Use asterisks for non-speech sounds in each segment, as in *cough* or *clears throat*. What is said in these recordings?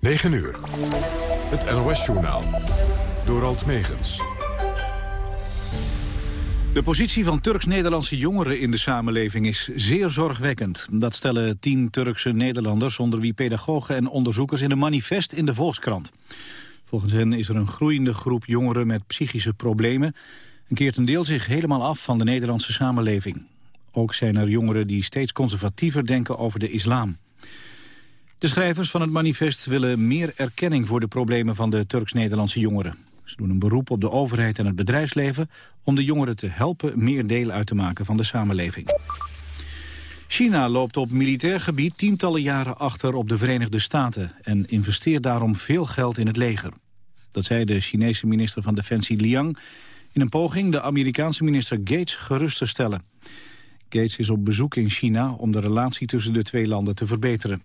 9 uur. Het NOS-journaal. Door Alt Megens. De positie van Turks-Nederlandse jongeren in de samenleving is zeer zorgwekkend. Dat stellen tien Turkse Nederlanders, onder wie pedagogen en onderzoekers... in een manifest in de Volkskrant. Volgens hen is er een groeiende groep jongeren met psychische problemen... en keert een deel zich helemaal af van de Nederlandse samenleving. Ook zijn er jongeren die steeds conservatiever denken over de islam. De schrijvers van het manifest willen meer erkenning voor de problemen van de Turks-Nederlandse jongeren. Ze doen een beroep op de overheid en het bedrijfsleven om de jongeren te helpen meer deel uit te maken van de samenleving. China loopt op militair gebied tientallen jaren achter op de Verenigde Staten en investeert daarom veel geld in het leger. Dat zei de Chinese minister van Defensie Liang in een poging de Amerikaanse minister Gates gerust te stellen. Gates is op bezoek in China om de relatie tussen de twee landen te verbeteren.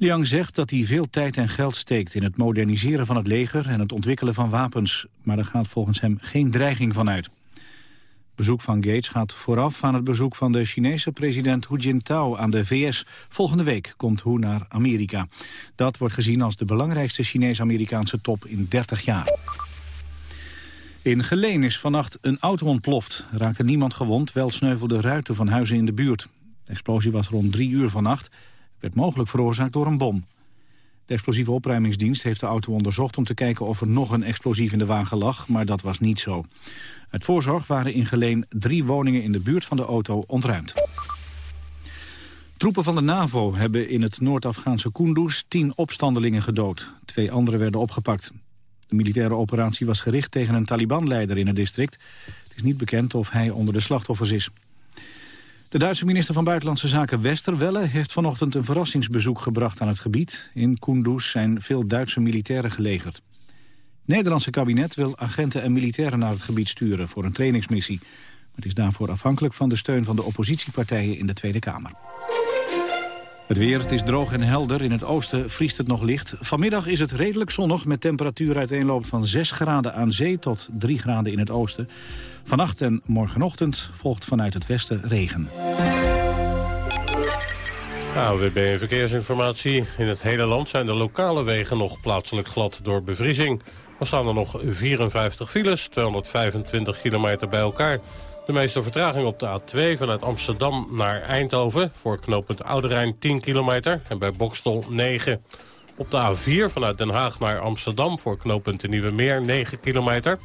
Liang zegt dat hij veel tijd en geld steekt in het moderniseren van het leger en het ontwikkelen van wapens, maar er gaat volgens hem geen dreiging van uit. Bezoek van Gates gaat vooraf aan het bezoek van de Chinese president Hu Jintao aan de VS. Volgende week komt Hu naar Amerika. Dat wordt gezien als de belangrijkste Chinees-Amerikaanse top in 30 jaar. In Geleen is vannacht een auto ontploft. Raakte niemand gewond, wel sneuvelde ruiten van huizen in de buurt. De explosie was rond drie uur vannacht werd mogelijk veroorzaakt door een bom. De explosieve opruimingsdienst heeft de auto onderzocht om te kijken of er nog een explosief in de wagen lag, maar dat was niet zo. Uit voorzorg waren in Geleen drie woningen in de buurt van de auto ontruimd. Troepen van de NAVO hebben in het Noord-Afghaanse Kunduz tien opstandelingen gedood. Twee anderen werden opgepakt. De militaire operatie was gericht tegen een Taliban-leider in het district. Het is niet bekend of hij onder de slachtoffers is. De Duitse minister van Buitenlandse Zaken Westerwelle heeft vanochtend een verrassingsbezoek gebracht aan het gebied. In Kunduz zijn veel Duitse militairen gelegerd. Het Nederlandse kabinet wil agenten en militairen naar het gebied sturen voor een trainingsmissie. Maar het is daarvoor afhankelijk van de steun van de oppositiepartijen in de Tweede Kamer. Het weer, het is droog en helder. In het oosten vriest het nog licht. Vanmiddag is het redelijk zonnig met temperatuur uiteenloopt van 6 graden aan zee tot 3 graden in het oosten. Vannacht en morgenochtend volgt vanuit het westen regen. AWB Verkeersinformatie. In het hele land zijn de lokale wegen nog plaatselijk glad door bevriezing. Er staan er nog 54 files, 225 kilometer bij elkaar. De meeste vertraging op de A2 vanuit Amsterdam naar Eindhoven... voor knooppunt Oude 10 kilometer en bij Bokstel 9. Op de A4 vanuit Den Haag naar Amsterdam voor knooppunt de Nieuwe Meer 9 kilometer.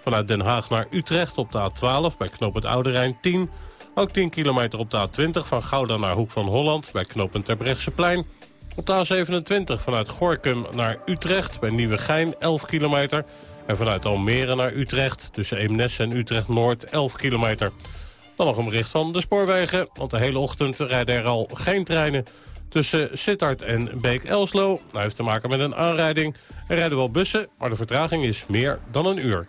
Vanuit Den Haag naar Utrecht op de A12 bij knooppunt Oude Rijn 10. Ook 10 kilometer op de A20 van Gouda naar Hoek van Holland bij knooppunt Terbrechtseplein. Op de A27 vanuit Gorkum naar Utrecht bij Nieuwegein 11 kilometer... En vanuit Almere naar Utrecht, tussen Eemnes en Utrecht-Noord, 11 kilometer. Dan nog een bericht van de spoorwegen, want de hele ochtend rijden er al geen treinen. Tussen Sittard en Beek-Elslo, dat heeft te maken met een aanrijding. Er rijden wel bussen, maar de vertraging is meer dan een uur.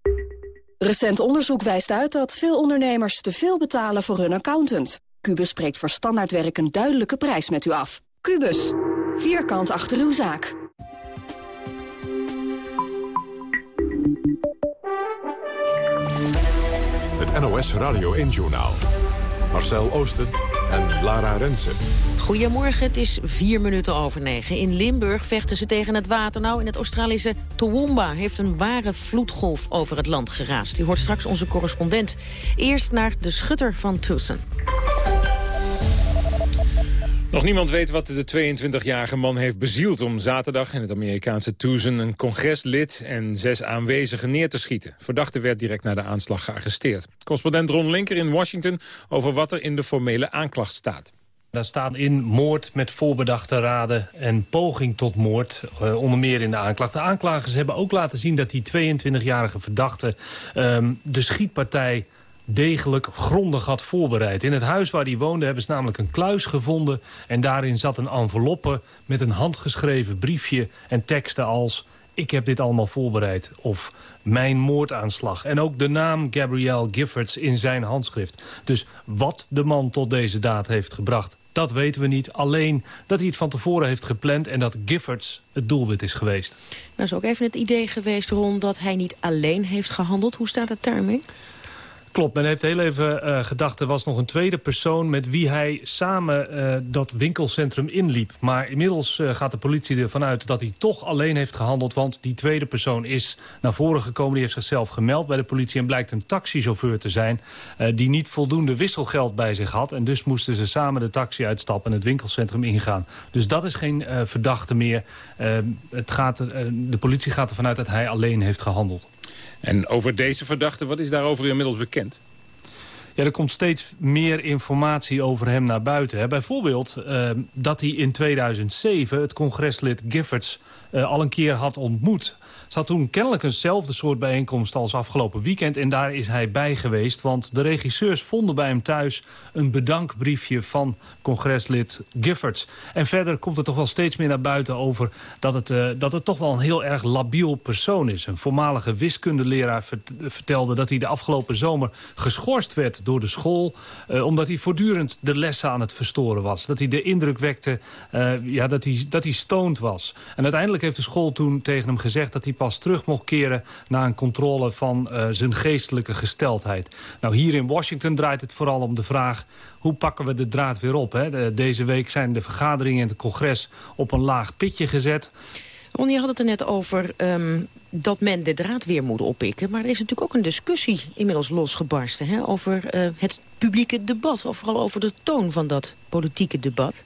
Recent onderzoek wijst uit dat veel ondernemers te veel betalen voor hun accountant. Cubus spreekt voor standaardwerk een duidelijke prijs met u af. Cubus, vierkant achter uw zaak. Het NOS Radio 1 Journaal. Marcel Oosten en Lara Rensen. Goedemorgen, het is vier minuten over negen. In Limburg vechten ze tegen het water. Nou, in het Australische Toowoomba heeft een ware vloedgolf over het land geraast. U hoort straks onze correspondent. Eerst naar de schutter van Tucson. Nog niemand weet wat de 22-jarige man heeft bezield om zaterdag in het Amerikaanse Tucson een congreslid en zes aanwezigen neer te schieten. Verdachte werd direct na de aanslag gearresteerd. Correspondent Ron Linker in Washington over wat er in de formele aanklacht staat. Daar staan in moord met voorbedachte raden en poging tot moord, uh, onder meer in de aanklacht. De aanklagers hebben ook laten zien dat die 22-jarige verdachte um, de schietpartij degelijk grondig had voorbereid. In het huis waar hij woonde hebben ze namelijk een kluis gevonden... en daarin zat een enveloppe met een handgeschreven briefje en teksten als... ik heb dit allemaal voorbereid of mijn moordaanslag. En ook de naam Gabrielle Giffords in zijn handschrift. Dus wat de man tot deze daad heeft gebracht, dat weten we niet. Alleen dat hij het van tevoren heeft gepland... en dat Giffords het doelwit is geweest. Dat is ook even het idee geweest, rond dat hij niet alleen heeft gehandeld. Hoe staat het daarmee? Klopt, men heeft heel even uh, gedacht... er was nog een tweede persoon met wie hij samen uh, dat winkelcentrum inliep. Maar inmiddels uh, gaat de politie ervan uit dat hij toch alleen heeft gehandeld... want die tweede persoon is naar voren gekomen. Die heeft zichzelf gemeld bij de politie en blijkt een taxichauffeur te zijn... die niet voldoende wisselgeld bij zich had. En dus moesten ze samen de taxi uitstappen en het winkelcentrum ingaan. Dus dat is geen verdachte meer. het gaat, de politie gaat ervan uit dat hij alleen heeft gehandeld. En over deze verdachte, wat is daarover inmiddels bekend? Ja, er komt steeds meer informatie over hem naar buiten. Hè. Bijvoorbeeld uh, dat hij in 2007 het congreslid Giffords uh, al een keer had ontmoet. Ze had toen kennelijk eenzelfde soort bijeenkomst als afgelopen weekend. En daar is hij bij geweest. Want de regisseurs vonden bij hem thuis een bedankbriefje van congreslid Giffords. En verder komt er toch wel steeds meer naar buiten over dat het, uh, dat het toch wel een heel erg labiel persoon is. Een voormalige wiskundeleraar vertelde dat hij de afgelopen zomer geschorst werd door de school. Uh, omdat hij voortdurend de lessen aan het verstoren was. Dat hij de indruk wekte uh, ja, dat, hij, dat hij stoned was. En uiteindelijk heeft de school toen tegen hem gezegd dat hij pas terug mocht keren... na een controle van uh, zijn geestelijke gesteldheid. Nou, hier in Washington draait het vooral om de vraag... hoe pakken we de draad weer op? Hè? De, deze week zijn de vergaderingen in het congres op een laag pitje gezet. Ron, je had het er net over um, dat men de draad weer moet oppikken. Maar er is natuurlijk ook een discussie inmiddels losgebarsten... Hè, over uh, het publieke debat, of vooral over de toon van dat politieke debat.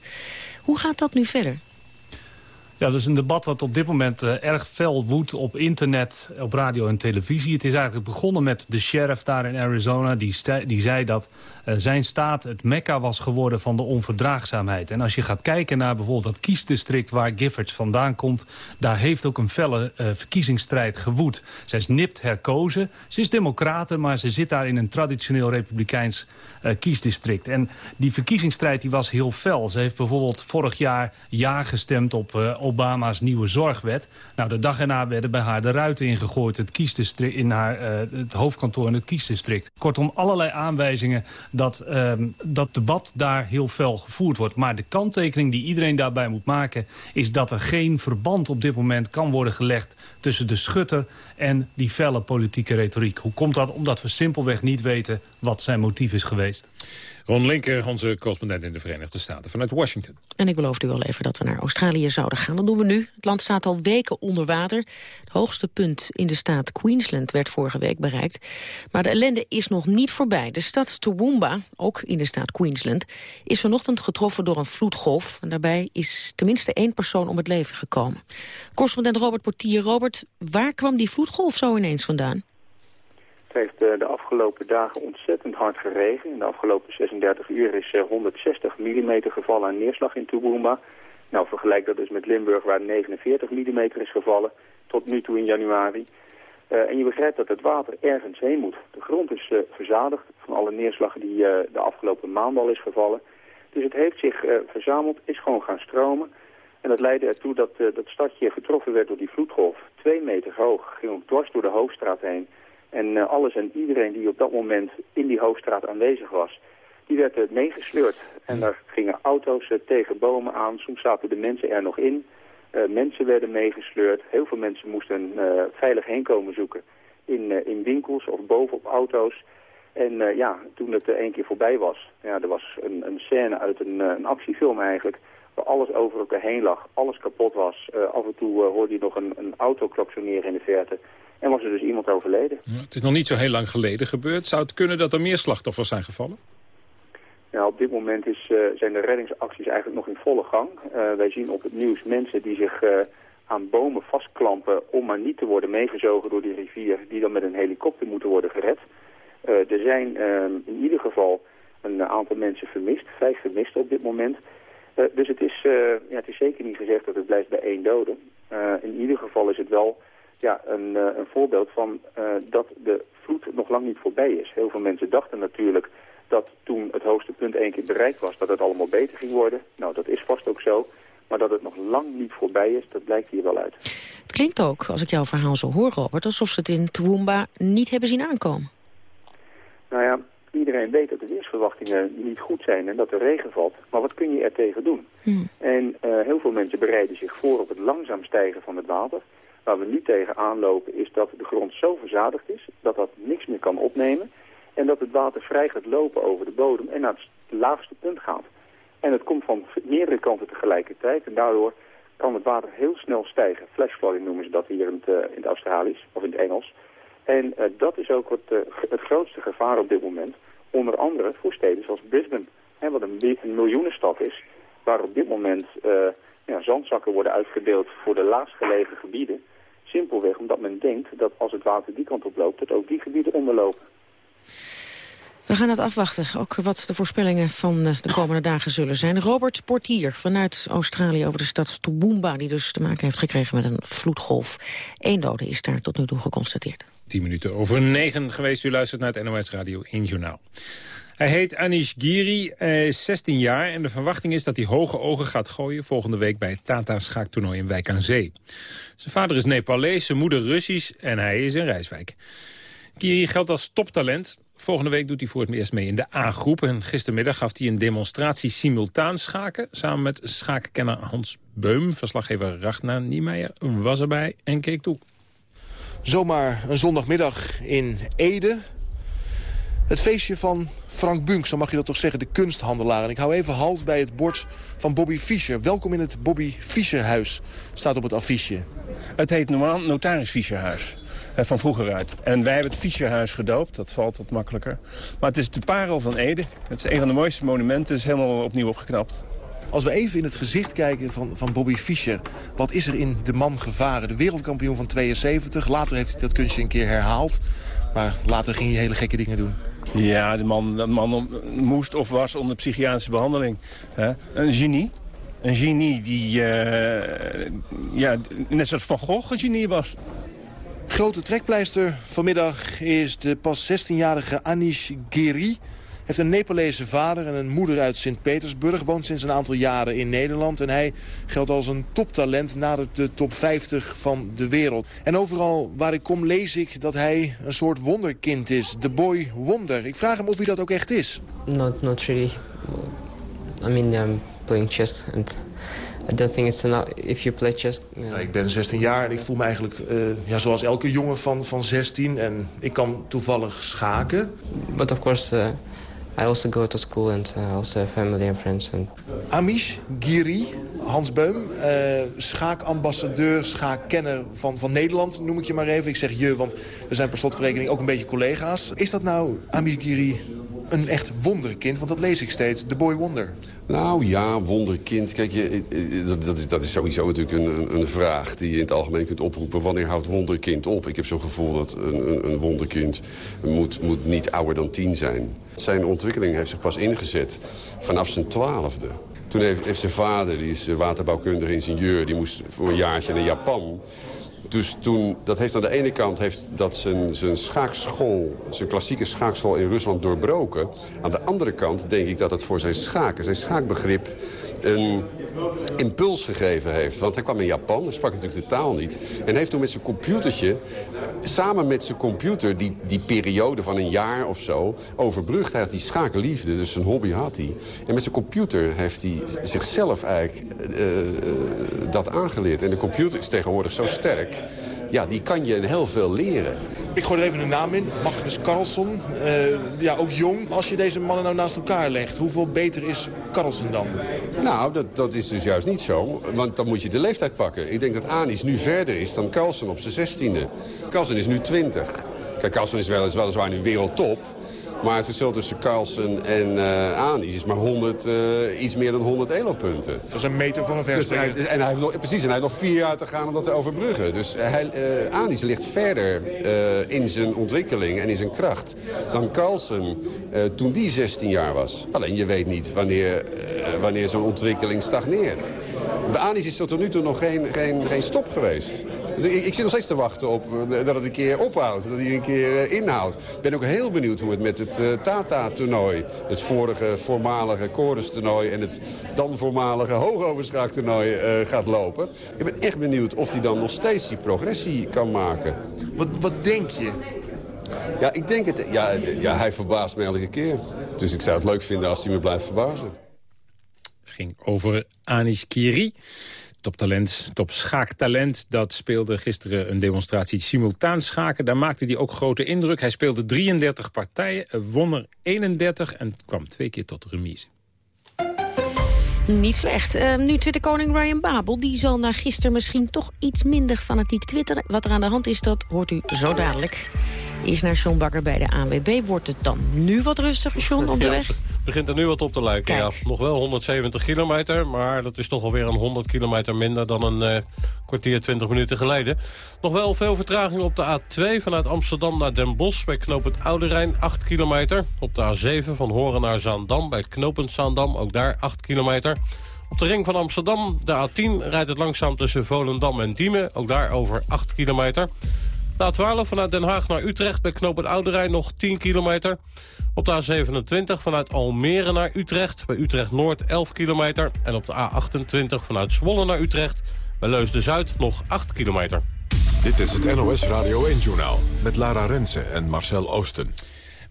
Hoe gaat dat nu verder? Ja, dat is een debat wat op dit moment uh, erg fel woedt op internet, op radio en televisie. Het is eigenlijk begonnen met de sheriff daar in Arizona. Die, die zei dat uh, zijn staat het mekka was geworden van de onverdraagzaamheid. En als je gaat kijken naar bijvoorbeeld dat kiesdistrict waar Giffords vandaan komt... daar heeft ook een felle uh, verkiezingsstrijd gewoed. Zij is nipt herkozen. Ze is democraten, maar ze zit daar in een traditioneel republikeins kiesdistrict. En die verkiezingsstrijd die was heel fel. Ze heeft bijvoorbeeld vorig jaar ja gestemd op Obama's nieuwe zorgwet. Nou, de dag erna werden bij haar de ruiten ingegooid het in haar, uh, het hoofdkantoor in het kiesdistrict. Kortom, allerlei aanwijzingen dat uh, dat debat daar heel fel gevoerd wordt. Maar de kanttekening die iedereen daarbij moet maken... is dat er geen verband op dit moment kan worden gelegd... tussen de schutter en die felle politieke retoriek. Hoe komt dat? Omdat we simpelweg niet weten wat zijn motief is geweest. Ron Linker, onze correspondent in de Verenigde Staten, vanuit Washington. En ik beloofde u al even dat we naar Australië zouden gaan. Dat doen we nu. Het land staat al weken onder water. Het hoogste punt in de staat Queensland werd vorige week bereikt. Maar de ellende is nog niet voorbij. De stad Toowoomba, ook in de staat Queensland, is vanochtend getroffen door een vloedgolf. En daarbij is tenminste één persoon om het leven gekomen. Correspondent Robert Portier. Robert, waar kwam die vloedgolf zo ineens vandaan? Heeft eh, de afgelopen dagen ontzettend hard geregen. In de afgelopen 36 uur is 160 mm gevallen aan neerslag in Toowoomba. Nou, vergelijk dat dus met Limburg waar 49 mm is gevallen tot nu toe in januari. Uh, en je begrijpt dat het water ergens heen moet. De grond is verzadigd van alle neerslag die de afgelopen maand al is gevallen. Dus het heeft zich verzameld, is gewoon gaan stromen. En dat leidde ertoe dat dat stadje getroffen werd door die vloedgolf. Twee meter hoog, ging ook dwars door de hoofdstraat heen. En uh, alles en iedereen die op dat moment in die hoofdstraat aanwezig was, die werd uh, meegesleurd. En daar gingen auto's uh, tegen bomen aan, soms zaten de mensen er nog in. mensen werden meegesleurd, heel veel mensen moesten veilig heen komen zoeken in, in winkels of bovenop auto's. En ja, toen het één keer voorbij was, ja, er was een, een scène uit een, een actiefilm eigenlijk, waar alles over elkaar heen lag, alles kapot was. af en toe hoorde je nog een, een auto klapsoneren in de verte. En was er dus iemand overleden. Ja, het is nog niet zo heel lang geleden gebeurd. Zou het kunnen dat er meer slachtoffers zijn gevallen? Ja, op dit moment is, uh, zijn de reddingsacties eigenlijk nog in volle gang. Wij zien op het nieuws mensen die zich aan bomen vastklampen... om maar niet te worden meegezogen door die rivier... die dan met een helikopter moeten worden gered. er zijn in ieder geval een aantal mensen vermist. Vijf vermisten op dit moment. Dus het is, ja, het is zeker niet gezegd dat het blijft bij één dode. in ieder geval is het wel ja, een, een voorbeeld van dat de vloed nog lang niet voorbij is. Heel veel mensen dachten natuurlijk dat toen het hoogste punt één keer bereikt was, dat het allemaal beter ging worden. Nou, dat is vast ook zo. Maar dat het nog lang niet voorbij is, dat blijkt hier wel uit. Het klinkt ook, als ik jouw verhaal zo hoor, Robert, alsof ze het in Toowoomba niet hebben zien aankomen. Nou ja, iedereen weet dat de weersverwachtingen niet goed zijn en dat er regen valt. Maar wat kun je er tegen doen? Hmm. En uh, heel veel mensen bereiden zich voor op het langzaam stijgen van het water. Waar we nu tegen aanlopen is dat de grond zo verzadigd is dat dat niks meer kan opnemen. En dat het water vrij gaat lopen over de bodem en naar het laagste punt gaat. En het komt van meerdere kanten tegelijkertijd. En daardoor kan het water heel snel stijgen. Flashflooding noemen ze dat hier in het, uh, in het Australisch of in het Engels. En uh, dat is ook het, uh, het grootste gevaar op dit moment. Onder andere voor steden zoals Brisbane. Hè, wat een, een miljoenenstad is. Waar op dit moment ja, zandzakken worden uitgedeeld voor de laagstgelegen gebieden. Simpelweg omdat men denkt dat als het water die kant op loopt, dat ook die gebieden onderlopen. We gaan het afwachten, ook wat de voorspellingen van eh, de komende dagen zullen zijn. Robert Portier vanuit Australië over de stad Toowoomba... die dus te maken heeft gekregen met een vloedgolf. Eén dode is daar tot nu toe geconstateerd. 10 minuten over negen geweest. U luistert naar het NOS Radio 1 Journaal. Hij heet Anish Giri, hij is 16 jaar en de verwachting is dat hij hoge ogen gaat gooien volgende week bij het Tata schaaktoernooi in Wijk aan Zee. Zijn vader is Nepalees, zijn moeder Russisch en hij is in Rijswijk. Giri geldt als toptalent. Volgende week doet hij voor het eerst mee in de A-groep. En gistermiddag gaf hij een demonstratie simultaan schaken... samen met schaakkenner Hans Beum. Verslaggever Ragnar Niemeyer was erbij en keek toe. Zomaar een zondagmiddag in Ede. Het feestje van Frank Bunk, zo mag je dat toch zeggen, de kunsthandelaar. En ik hou even halt bij het bord van Bobby Fischer. Welkom in het Bobby Fischer huis, staat op het affiche. Het heet normaal Notaris Fischer huis. Eh, van vroeger uit. En wij hebben het Fischerhuis gedoopt, dat valt wat makkelijker. Maar het is de parel van Ede. Het is een van de mooiste monumenten, het is helemaal opnieuw opgeknapt. Als we even in het gezicht kijken van, van Bobby Fischer... wat is er in de man gevaren? De wereldkampioen van 72. Later heeft hij dat kunstje een keer herhaald. Maar later ging hij hele gekke dingen doen. Ja, de man, de man moest of was onder psychiatrische behandeling. Een genie. Een genie die, uh, ja, net zoals Van Gogh een genie was. Grote trekpleister vanmiddag is de pas 16-jarige Anish Giri. heeft een Nepalese vader en een moeder uit Sint-Petersburg. Woont sinds een aantal jaren in Nederland. En hij geldt als een toptalent nadert de top 50 van de wereld. En overal waar ik kom lees ik dat hij een soort wonderkind is. De boy wonder. Ik vraag hem of hij dat ook echt is. Not, not really. I mean, I'm playing chess and I don't think it's enough if you play chess. Ik ben 16 jaar en ik voel me eigenlijk uh, ja, zoals elke jongen van, van 16. En ik kan toevallig schaken. But of course, uh, I also go to school and uh, also have family and friends. And... Amish Giri, Hans Beum, schaakambassadeur, schaakkenner van, van Nederland, noem ik je maar even. Ik zeg je, want we zijn per slotverrekening ook een beetje collega's. Is dat nou, Amish Giri, een echt wonderkind? Want dat lees ik steeds, de boy wonder. Nou ja, wonderkind. Kijk, je, eh, eh, dat, dat, is, dat is sowieso natuurlijk een, een, vraag die je in het algemeen kunt oproepen. Wanneer houdt wonderkind op? Ik heb zo'n gevoel dat een, een, wonderkind moet, moet niet ouder dan tien zijn. Zijn ontwikkeling heeft zich pas ingezet vanaf zijn twaalfde. Toen heeft, heeft zijn vader, die is waterbouwkundige ingenieur... die moest voor een jaartje naar Japan... Dus toen, dat heeft aan de ene kant heeft dat zijn, zijn schaakschool, zijn klassieke schaakschool in Rusland doorbroken. Aan de andere kant denk ik dat het voor zijn schaken, zijn schaakbegrip, een impuls gegeven heeft. Want hij kwam in Japan, hij sprak natuurlijk de taal niet. En heeft toen met zijn computertje, samen met zijn computer... die, die periode van een jaar of zo overbrugd. Hij had die schakenliefde, dus zijn hobby had hij. En met zijn computer heeft hij zichzelf eigenlijk uh, dat aangeleerd. En de computer is tegenwoordig zo sterk ja, die kan je heel veel leren. Ik gooi er even een naam in, Magnus Carlsen. Uh, ja, ook jong. Als je deze mannen nou naast elkaar legt, hoeveel beter is Carlsen dan? Nou, dat, dat is dus juist niet zo. Want dan moet je de leeftijd pakken. Ik denk dat Anis nu verder is dan Carlsen op zijn zestiende. Carlsen is nu 20. Kijk, Carlsen is weliswaar nu wereldtop. Maar het verschil tussen Carlsen en uh, Anis is maar 100, uh, iets meer dan 100 elo-punten. Dat is een meter van een. Dus en hij heeft nog, precies, en hij heeft nog vier jaar te gaan om dat te overbruggen. Dus hij, uh, Anis ligt verder in zijn ontwikkeling en in zijn kracht dan Carlsen toen die 16 jaar was. Alleen je weet niet wanneer, wanneer zo'n ontwikkeling stagneert. Bij Anis is er tot nu toe nog geen, geen, geen stop geweest. Ik, ik zit nog steeds te wachten op dat het een keer ophoudt. Dat hij een keer inhoudt. Ik ben ook heel benieuwd hoe het met het Tata-toernooi... het vorige voormalige Chorus-toernooi... en het dan voormalige hoogoverschak-toernooi gaat lopen. Ik ben echt benieuwd of hij dan nog steeds die progressie kan maken. Wat, wat denk je? Ja, ik denk het. Ja, ja, hij verbaast me elke keer. Dus ik zou het leuk vinden als hij me blijft verbazen. ging over Anish Kiri. Top schaaktalent. Dat speelde gisteren een demonstratie simultaan schaken. Daar maakte hij ook grote indruk. Hij speelde 33 partijen, won er 31 en kwam twee keer tot remise. Niet slecht. Uh, nu Twitterkoning Ryan Babel. Die zal na gisteren misschien toch iets minder fanatiek twitteren. Wat er aan de hand is, dat hoort u zo dadelijk. Is naar John Bakker bij de ANWB. Wordt het dan nu wat rustiger, John, op de weg? begint er nu wat op te lijken. Ja, nog wel 170 kilometer, maar dat is toch alweer een 100 kilometer minder dan een uh, kwartier 20 minuten geleden. Nog wel veel vertraging op de A2 vanuit Amsterdam naar Den Bosch bij knooppunt Oude Rijn 8 kilometer. Op de A7 van Horen naar Zaandam bij knooppunt Zaandam ook daar 8 kilometer. Op de ring van Amsterdam, de A10, rijdt het langzaam tussen Volendam en Diemen. Ook daar over 8 kilometer. De A12 vanuit Den Haag naar Utrecht bij knooppunt Oude Rijn nog 10 kilometer. Op de A27 vanuit Almere naar Utrecht bij Utrecht Noord 11 kilometer. En op de A28 vanuit Zwolle naar Utrecht bij Leusden-Zuid nog 8 kilometer. Dit is het NOS Radio 1-journaal met Lara Rensen en Marcel Oosten.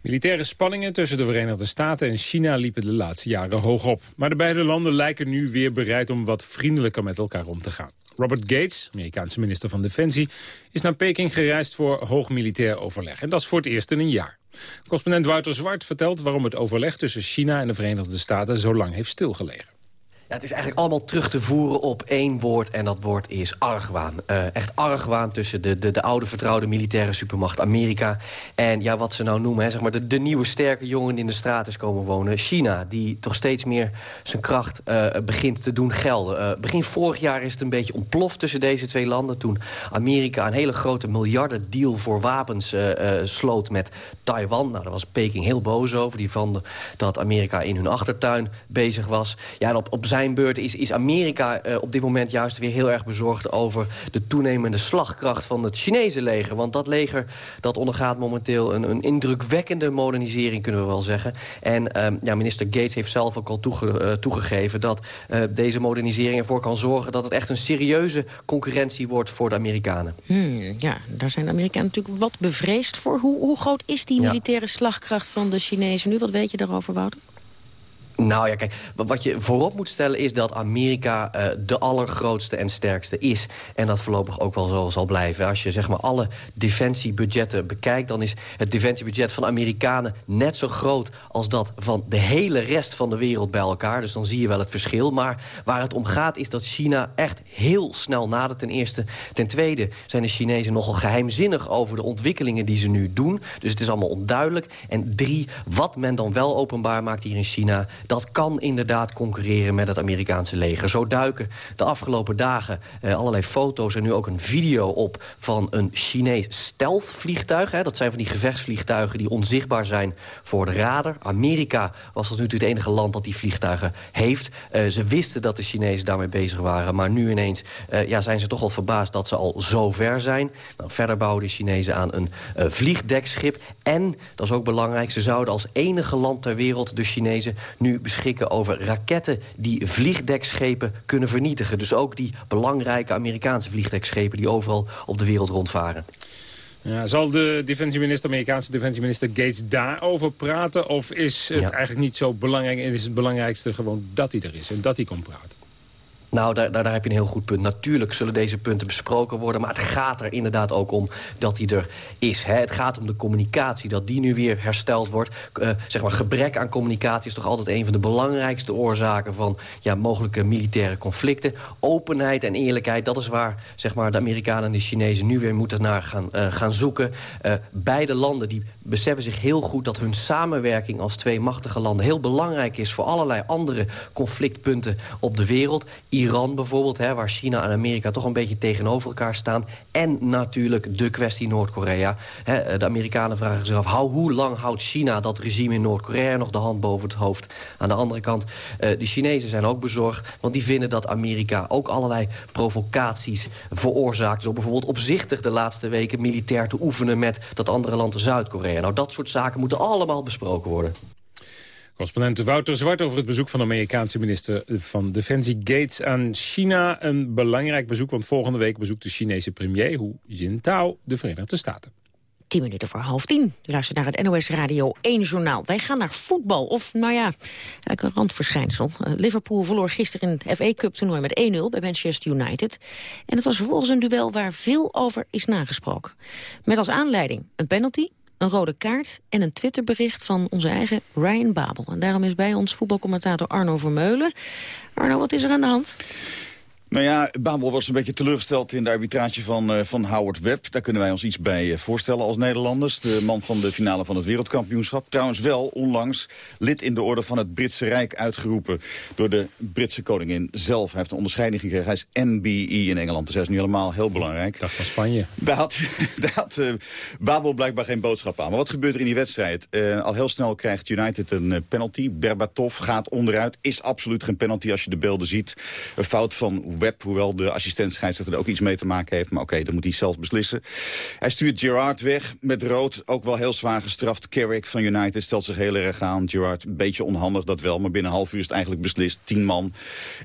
Militaire spanningen tussen de Verenigde Staten en China liepen de laatste jaren hoog op. Maar de beide landen lijken nu weer bereid om wat vriendelijker met elkaar om te gaan. Robert Gates, Amerikaanse minister van Defensie, is naar Peking gereisd voor hoog militair overleg. En dat is voor het eerst in een jaar. Correspondent Wouter Zwart vertelt waarom het overleg tussen China en de Verenigde Staten zo lang heeft stilgelegen. Ja, het is eigenlijk allemaal terug te voeren op één woord en dat woord is argwaan. Uh, echt argwaan tussen de, de, de oude vertrouwde militaire supermacht Amerika... en ja, wat ze nou noemen, hè, zeg maar de, de nieuwe sterke jongen in de straat is komen wonen. China, die toch steeds meer zijn kracht uh, begint te doen gelden. Uh, begin vorig jaar is het een beetje ontploft tussen deze twee landen... toen Amerika een hele grote miljarden deal voor wapens sloot met Taiwan. Nou, daar was Peking heel boos over. Die vonden dat Amerika in hun achtertuin bezig was. Ja, en op, op zijn beurt is, is Amerika uh, op dit moment juist weer heel erg bezorgd... over de toenemende slagkracht van het Chinese leger. Want dat leger dat ondergaat momenteel een, een indrukwekkende modernisering, kunnen we wel zeggen. En um, ja, minister Gates heeft zelf ook al toege, uh, toegegeven... dat uh, deze modernisering ervoor kan zorgen dat het echt een serieuze concurrentie wordt voor de Amerikanen. Hmm, ja, daar zijn de Amerikanen natuurlijk wat bevreesd voor. Hoe, hoe groot is die militaire ja. slagkracht van de Chinezen nu? Wat weet je daarover, Wouter? Nou ja, kijk, wat je voorop moet stellen is dat Amerika uh, de allergrootste en sterkste is. En dat voorlopig ook wel zo zal blijven. Als je zeg maar alle defensiebudgetten bekijkt... dan is het defensiebudget van Amerikanen net zo groot... als dat van de hele rest van de wereld bij elkaar. Dus dan zie je wel het verschil. Maar waar het om gaat is dat China echt heel snel nadert ten eerste. Ten tweede zijn de Chinezen nogal geheimzinnig over de ontwikkelingen die ze nu doen. Dus het is allemaal onduidelijk. En drie, wat men dan wel openbaar maakt hier in China dat kan inderdaad concurreren met het Amerikaanse leger. Zo duiken de afgelopen dagen eh, allerlei foto's en nu ook een video op... van een Chinees stealthvliegtuig. Hè. Dat zijn van die gevechtsvliegtuigen die onzichtbaar zijn voor de radar. Amerika was tot nu toe het enige land dat die vliegtuigen heeft. Uh, ze wisten dat de Chinezen daarmee bezig waren. Maar nu ineens uh, ja, zijn ze toch wel verbaasd dat ze al zo ver zijn. Nou, verder bouwen de Chinezen aan een uh, vliegdekschip. En, dat is ook belangrijk, ze zouden als enige land ter wereld... de Chinezen nu beschikken over raketten die vliegdekschepen kunnen vernietigen. Dus ook die belangrijke Amerikaanse vliegdekschepen die overal op de wereld rondvaren. Ja, zal de defensieminister, Amerikaanse defensieminister Gates daarover praten? Of is het ja. eigenlijk niet zo belangrijk en is het belangrijkste gewoon dat hij er is en dat hij komt praten? Nou, daar, daar, heb je een heel goed punt. Natuurlijk zullen deze punten besproken worden... maar het gaat er inderdaad ook om dat hij er is. Hè. Het gaat om de communicatie, dat die nu weer hersteld wordt. Uh, zeg maar, gebrek aan communicatie is toch altijd een van de belangrijkste oorzaken... van ja, mogelijke militaire conflicten. Openheid en eerlijkheid, dat is waar zeg maar, de Amerikanen en de Chinezen... nu weer moeten naar gaan, uh, gaan zoeken. Uh, beide landen die beseffen zich heel goed dat hun samenwerking... als twee machtige landen heel belangrijk is... voor allerlei andere conflictpunten op de wereld... bijvoorbeeld, hè, waar China en Amerika toch een beetje tegenover elkaar staan. En natuurlijk de kwestie Noord-Korea. De Amerikanen vragen zich af, hoe lang houdt China dat regime in Noord-Korea nog de hand boven het hoofd? Aan de andere kant, de Chinezen zijn ook bezorgd, want die vinden dat Amerika ook allerlei provocaties veroorzaakt... door bijvoorbeeld opzichtig de laatste weken militair te oefenen met dat andere land Zuid-Korea. Nou, dat soort zaken moeten allemaal besproken worden. Correspondent Wouter Zwart over het bezoek van de Amerikaanse minister van Defensie Gates aan China. Een belangrijk bezoek, want volgende week bezoekt de Chinese premier Hu Jintao de Verenigde Staten. 10 minuten voor half tien. U luistert naar het NOS Radio 1 Journaal. Wij gaan naar voetbal. Of, nou ja, eigenlijk een randverschijnsel. Uh, Liverpool verloor gisteren in het FA Cup toernooi met 1-0 bij Manchester United. En het was vervolgens een duel waar veel over is nagesproken. Met als aanleiding een penalty, een rode kaart en een Twitterbericht van onze eigen Ryan Babel. En daarom is bij ons voetbalcommentator Arno Vermeulen. Arno, wat is er aan de hand? Nou ja, Babel was een beetje teleurgesteld in de arbitrage van, uh, van Howard Webb. Daar kunnen wij ons iets bij uh, voorstellen als Nederlanders. De man van de finale van het wereldkampioenschap. Trouwens wel onlangs lid in de orde van het Britse Rijk uitgeroepen... door de Britse koningin zelf. Hij heeft een onderscheiding gekregen. Hij is NBE in Engeland, dus hij is nu helemaal heel belangrijk. Dat van Spanje. Daar had, *laughs* daar had uh, Babel blijkbaar geen boodschap aan. Maar wat gebeurt er in die wedstrijd? al heel snel krijgt United een penalty. Berbatov gaat onderuit. Is absoluut geen penalty als je de beelden ziet. Een fout van Hoewel de assistent scheidsrechter er ook iets mee te maken heeft. Maar oké, okay, dan moet hij zelf beslissen. Hij stuurt Gerard weg met rood, ook wel heel zwaar gestraft. Carrick van United stelt zich heel erg aan. Gerard, een beetje onhandig, dat wel. Maar binnen een half uur is het eigenlijk beslist. Tien man.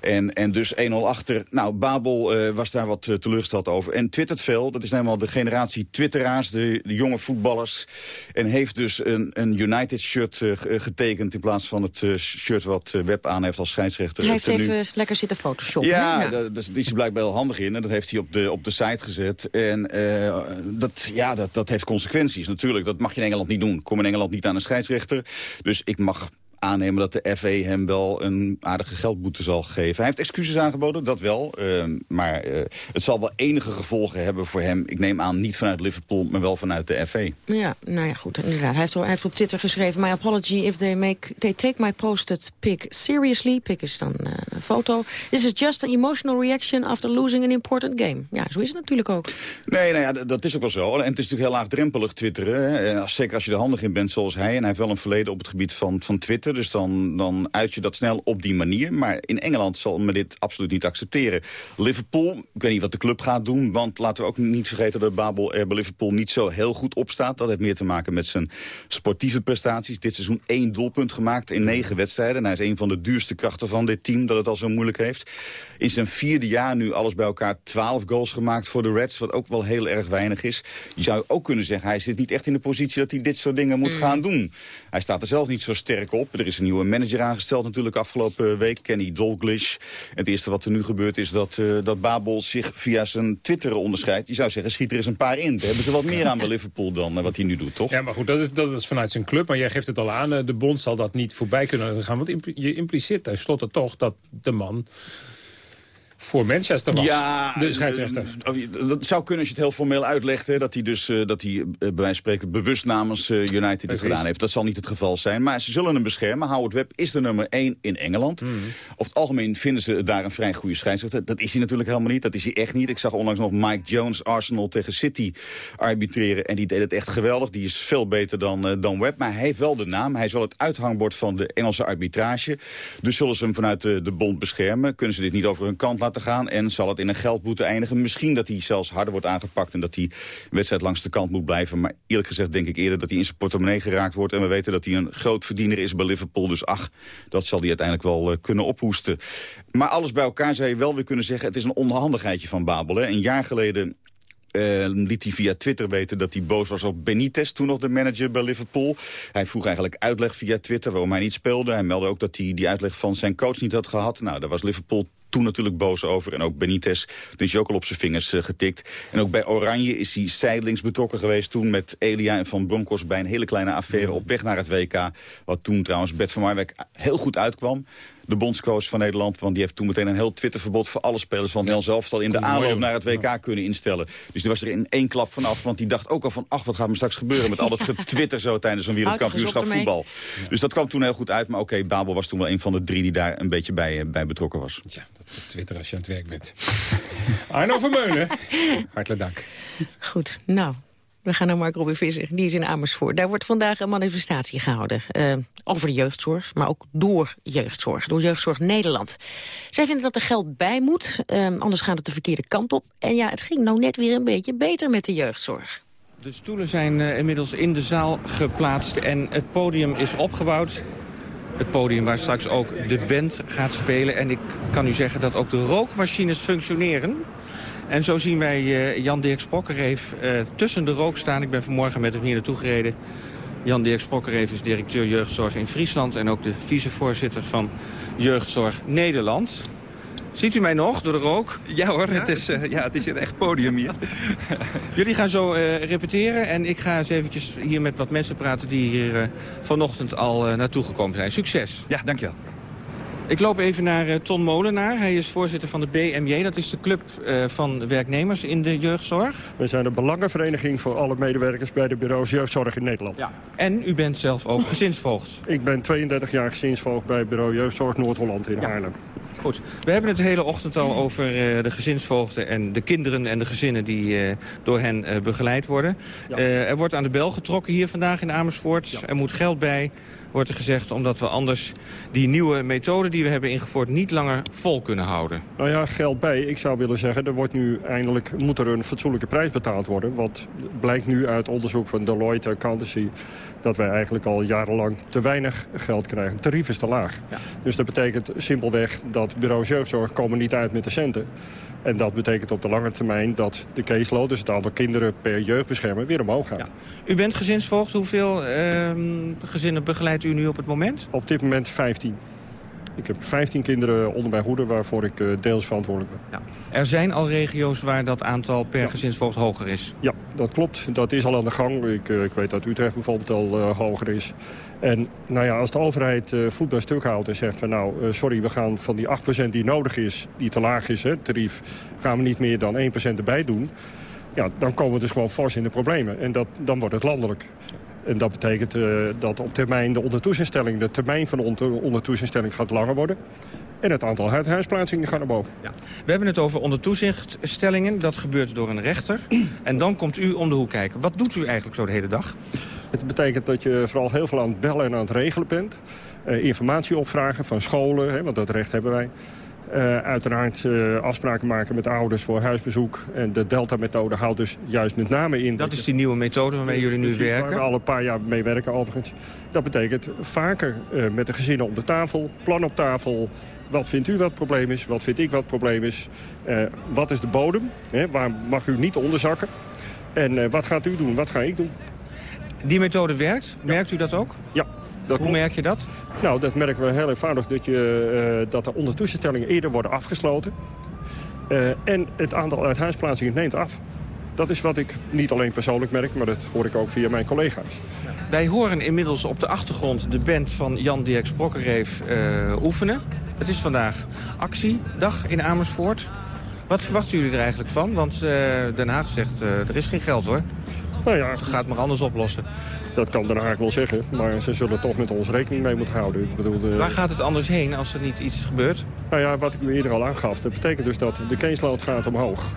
En, en dus 1-0 achter. Nou, Babel uh, was daar wat uh, teleurgesteld over. En twittert veel. Dat is helemaal de generatie twitteraars, de, de jonge voetballers. En heeft dus een, een United-shirt uh, getekend... in plaats van het shirt wat Web aan heeft als scheidsrechter. Hij heeft even lekker zitten photoshoppen. Ja, dus die is blijkbaar heel handig in. En dat heeft hij op de, op de site gezet. En uh, dat, ja, dat, dat heeft consequenties natuurlijk. Dat mag je in Engeland niet doen. Kom in Engeland niet aan een scheidsrechter. Dus ik mag aannemen dat de FA hem wel een aardige geldboete zal geven. Hij heeft excuses aangeboden, dat wel. Uh, maar uh, het zal wel enige gevolgen hebben voor hem. Ik neem aan, niet vanuit Liverpool, maar wel vanuit de FA. Ja, nou ja, goed. Inderdaad. Hij heeft, hij heeft op Twitter geschreven... My apology if they, make, they take my posted pic seriously. Pic is dan uh, een foto. This is just an emotional reaction after losing an important game. Ja, zo is het natuurlijk ook. Nee, nou ja, dat is ook wel zo. En het is natuurlijk heel laagdrempelig twitteren. Hè. Zeker als je er handig in bent zoals hij. En hij heeft wel een verleden op het gebied van, van Twitter. Dus dan, dan uit je dat snel op die manier. Maar in Engeland zal men dit absoluut niet accepteren. Liverpool, ik weet niet wat de club gaat doen. Want laten we ook niet vergeten dat Babel er bij Liverpool niet zo heel goed op staat. Dat heeft meer te maken met zijn sportieve prestaties. Dit seizoen één doelpunt gemaakt in negen wedstrijden. En hij is een van de duurste krachten van dit team dat het al zo moeilijk heeft. In zijn vierde jaar nu alles bij elkaar twaalf goals gemaakt voor de Reds. Wat ook wel heel erg weinig is. Je zou ook kunnen zeggen, hij zit niet echt in de positie dat hij dit soort dingen moet mm. gaan doen. Hij staat er zelf niet zo sterk op. Er is een nieuwe manager aangesteld natuurlijk afgelopen week, Kenny Dalglish. Het eerste wat er nu gebeurt is dat, uh, dat Babel zich via zijn Twitter onderscheidt. Je zou zeggen, schiet er eens een paar in. Daar hebben ze wat meer aan bij *laughs* Liverpool dan uh, wat hij nu doet, toch? Ja, maar goed, dat is, dat is vanuit zijn club. Maar jij geeft het al aan, uh, de bond zal dat niet voorbij kunnen gaan. Want je impliceert tenslotte toch dat de man voor Manchester was, ja, de scheidsrechter. Dat zou kunnen als je het heel formeel uitlegt. Hè, dat hij dus uh, dat hij, uh, bij wijze van spreken bewust namens uh, United dit gedaan heeft. Dat zal niet het geval zijn. Maar ze zullen hem beschermen. Howard Webb is de nummer 1 in Engeland. Mm. Over het algemeen vinden ze daar een vrij goede scheidsrechter. Dat is hij natuurlijk helemaal niet. Dat is hij echt niet. Ik zag onlangs nog Mike Jones Arsenal tegen City arbitreren. En die deed het echt geweldig. Die is veel beter dan, dan Webb. Maar hij heeft wel de naam. Hij is wel het uithangbord van de Engelse arbitrage. Dus zullen ze hem vanuit de, de bond beschermen. Kunnen ze dit niet over hun kant laten te gaan. En zal het in een geldboete eindigen. Misschien dat hij zelfs harder wordt aangepakt... en dat hij wedstrijd langs de kant moet blijven. Maar eerlijk gezegd denk ik eerder dat hij in zijn portemonnee geraakt wordt. En we weten dat hij een groot verdiener is bij Liverpool. Dus ach, dat zal hij uiteindelijk wel uh, kunnen ophoesten. Maar alles bij elkaar zou je wel weer kunnen zeggen... het is een onhandigheidje van Babel. Hè. Een jaar geleden uh, liet hij via Twitter weten dat hij boos was op Benitez, toen nog de manager bij Liverpool. Hij vroeg eigenlijk uitleg via Twitter waarom hij niet speelde. Hij meldde ook dat hij die uitleg van zijn coach niet had gehad. Nou, daar was Liverpool toen natuurlijk boos over. En ook Benitez, toen is ook al op zijn vingers uh, getikt. En ook bij Oranje is hij zijdelings betrokken geweest toen met Elia en Van Bronckhorst bij een hele kleine affaire op weg naar het WK. Wat toen trouwens Bert van Marwijk heel goed uitkwam. De bondscoach van Nederland. Want die heeft toen meteen een heel Twitterverbod voor alle spelers van Nederland zelf al in de aanloop naar het WK kunnen instellen. Dus die was er in één klap vanaf. Want die dacht ook al van, ach, wat gaat me straks gebeuren met al dat getwitter zo tijdens een wereldkampioenschap voetbal. Dus dat kwam toen heel goed uit. Maar oké, Babel was toen wel een van de drie die daar een beetje bij, eh, bij betrokken was. Ja, dat Twitter als je aan het werk bent. *laughs* Arno Vermeulen, hartelijk dank. Goed, nou, we gaan naar Mark Robin Visser, die is in Amersfoort. Daar wordt vandaag een manifestatie gehouden uh, over de jeugdzorg, maar ook door jeugdzorg, door Jeugdzorg Nederland. Zij vinden dat er geld bij moet, uh, anders gaat het de verkeerde kant op. En ja, het ging nou net weer een beetje beter met de jeugdzorg. De stoelen zijn uh, inmiddels in de zaal geplaatst en het podium is opgebouwd. Het podium waar straks ook de band gaat spelen. En ik kan u zeggen dat ook de rookmachines functioneren. En zo zien wij uh, Jan Dirk Sprokkerreef uh, tussen de rook staan. Ik ben vanmorgen met hem hier naartoe gereden. Jan Dirk Sprokkerreef is directeur jeugdzorg in Friesland... en ook de vicevoorzitter van Jeugdzorg Nederland. Ziet u mij nog door de rook? Ja hoor, Het, is, uh, ja, het is een echt podium hier. *laughs* Jullie gaan zo uh, repeteren en ik ga eens eventjes hier met wat mensen praten... die hier uh, vanochtend al naartoe gekomen zijn. Succes. Ja, dankjewel. Ik loop even naar uh, Ton Molenaar. Hij is voorzitter van de BMJ. Dat is de club uh, van werknemers in de jeugdzorg. We zijn een belangenvereniging voor alle medewerkers bij de bureaus jeugdzorg in Nederland. Ja. En u bent zelf ook gezinsvoogd? Ik ben 32 jaar gezinsvoogd bij bureau Jeugdzorg Noord-Holland in ja. Haarlem. Goed. We hebben het de hele ochtend al over uh, de gezinsvoogden en de kinderen en de gezinnen die uh, door hen uh, begeleid worden. Ja. er wordt aan de bel getrokken hier vandaag in Amersfoort. Ja. Er moet geld bij, wordt er gezegd, omdat we anders die nieuwe methode die we hebben ingevoerd niet langer vol kunnen houden. Nou ja, geld bij. Ik zou willen zeggen, er wordt nu eindelijk, moet er een fatsoenlijke prijs betaald worden. Want blijkt nu uit onderzoek van Deloitte Accountancy dat wij eigenlijk al jarenlang te weinig geld krijgen. Het tarief is te laag. Ja. Dus dat betekent simpelweg dat bureaus jeugdzorg komen niet uit met de centen. En dat betekent op de lange termijn dat de caseload, dus het aantal kinderen per jeugdbeschermer, weer omhoog gaat. Ja. U bent gezinsvoogd. Hoeveel uh, gezinnen begeleidt u nu op het moment? Op dit moment 15. Ik heb 15 kinderen onder mijn hoede waarvoor ik uh, deels verantwoordelijk ben. Ja. Er zijn al regio's waar dat aantal per ja. gezinsvoogd hoger is? Ja, dat klopt. Dat is al aan de gang. Ik, uh, ik weet dat Utrecht bijvoorbeeld al uh, hoger is. En nou ja, als de overheid voet bij stuk houdt en zegt van nou, sorry, we gaan van die 8% die nodig is, die te laag is, hè, tarief, gaan we niet meer dan 1% erbij doen. Ja, dan komen we dus gewoon fors in de problemen. En dat, dan wordt het landelijk. En dat betekent uh, dat op termijn de ondertoezinstelling... de termijn van de onder ondertoezinstelling gaat langer worden. En het aantal huisplaatsingen gaat naar boven. Ja. We hebben het over ondertoezichtstellingen. Dat gebeurt door een rechter. *clears throat* En dan komt u om de hoek kijken. Wat doet u eigenlijk zo de hele dag? Het betekent dat je vooral heel veel aan het bellen en aan het regelen bent. Uh, informatie opvragen van scholen, hè, want dat recht hebben wij. Uh, uiteraard uh, afspraken maken met ouders voor huisbezoek. En de Delta-methode houdt dus juist met name in... Dat is die nieuwe methode waarmee jullie nu werken? Waar we al een paar jaar mee werken overigens. Dat betekent vaker uh, met de gezinnen op de tafel, plan op tafel... Wat vindt u wat het probleem is? Wat vind ik wat het probleem is? wat is de bodem? Waar mag u niet onderzakken? En wat gaat u doen? Wat ga ik doen? Die methode werkt? Merkt u dat ook? Ja, dat Hoe merk je dat? Nou, dat merken we heel eenvoudig. Dat, je, uh, dat de ondertoestellingen eerder worden afgesloten. Uh, en het aantal uithuisplaatsingen neemt af. Dat is wat ik niet alleen persoonlijk merk, maar dat hoor ik ook via mijn collega's. Wij horen inmiddels op de achtergrond de band van Jan Dirk Sprokkerreef uh, oefenen. Het is vandaag actiedag in Amersfoort. Wat verwachten jullie er eigenlijk van? Want Den Haag zegt, er is geen geld hoor. Nou ja, het gaat maar anders oplossen. Dat kan Den Haag wel zeggen, maar ze zullen toch met ons rekening mee moeten houden. Ik bedoel, de... Waar gaat het anders heen als er niet iets gebeurt? Nou ja, wat ik u eerder al aangaf. Dat betekent dus dat de caseload gaat omhoog.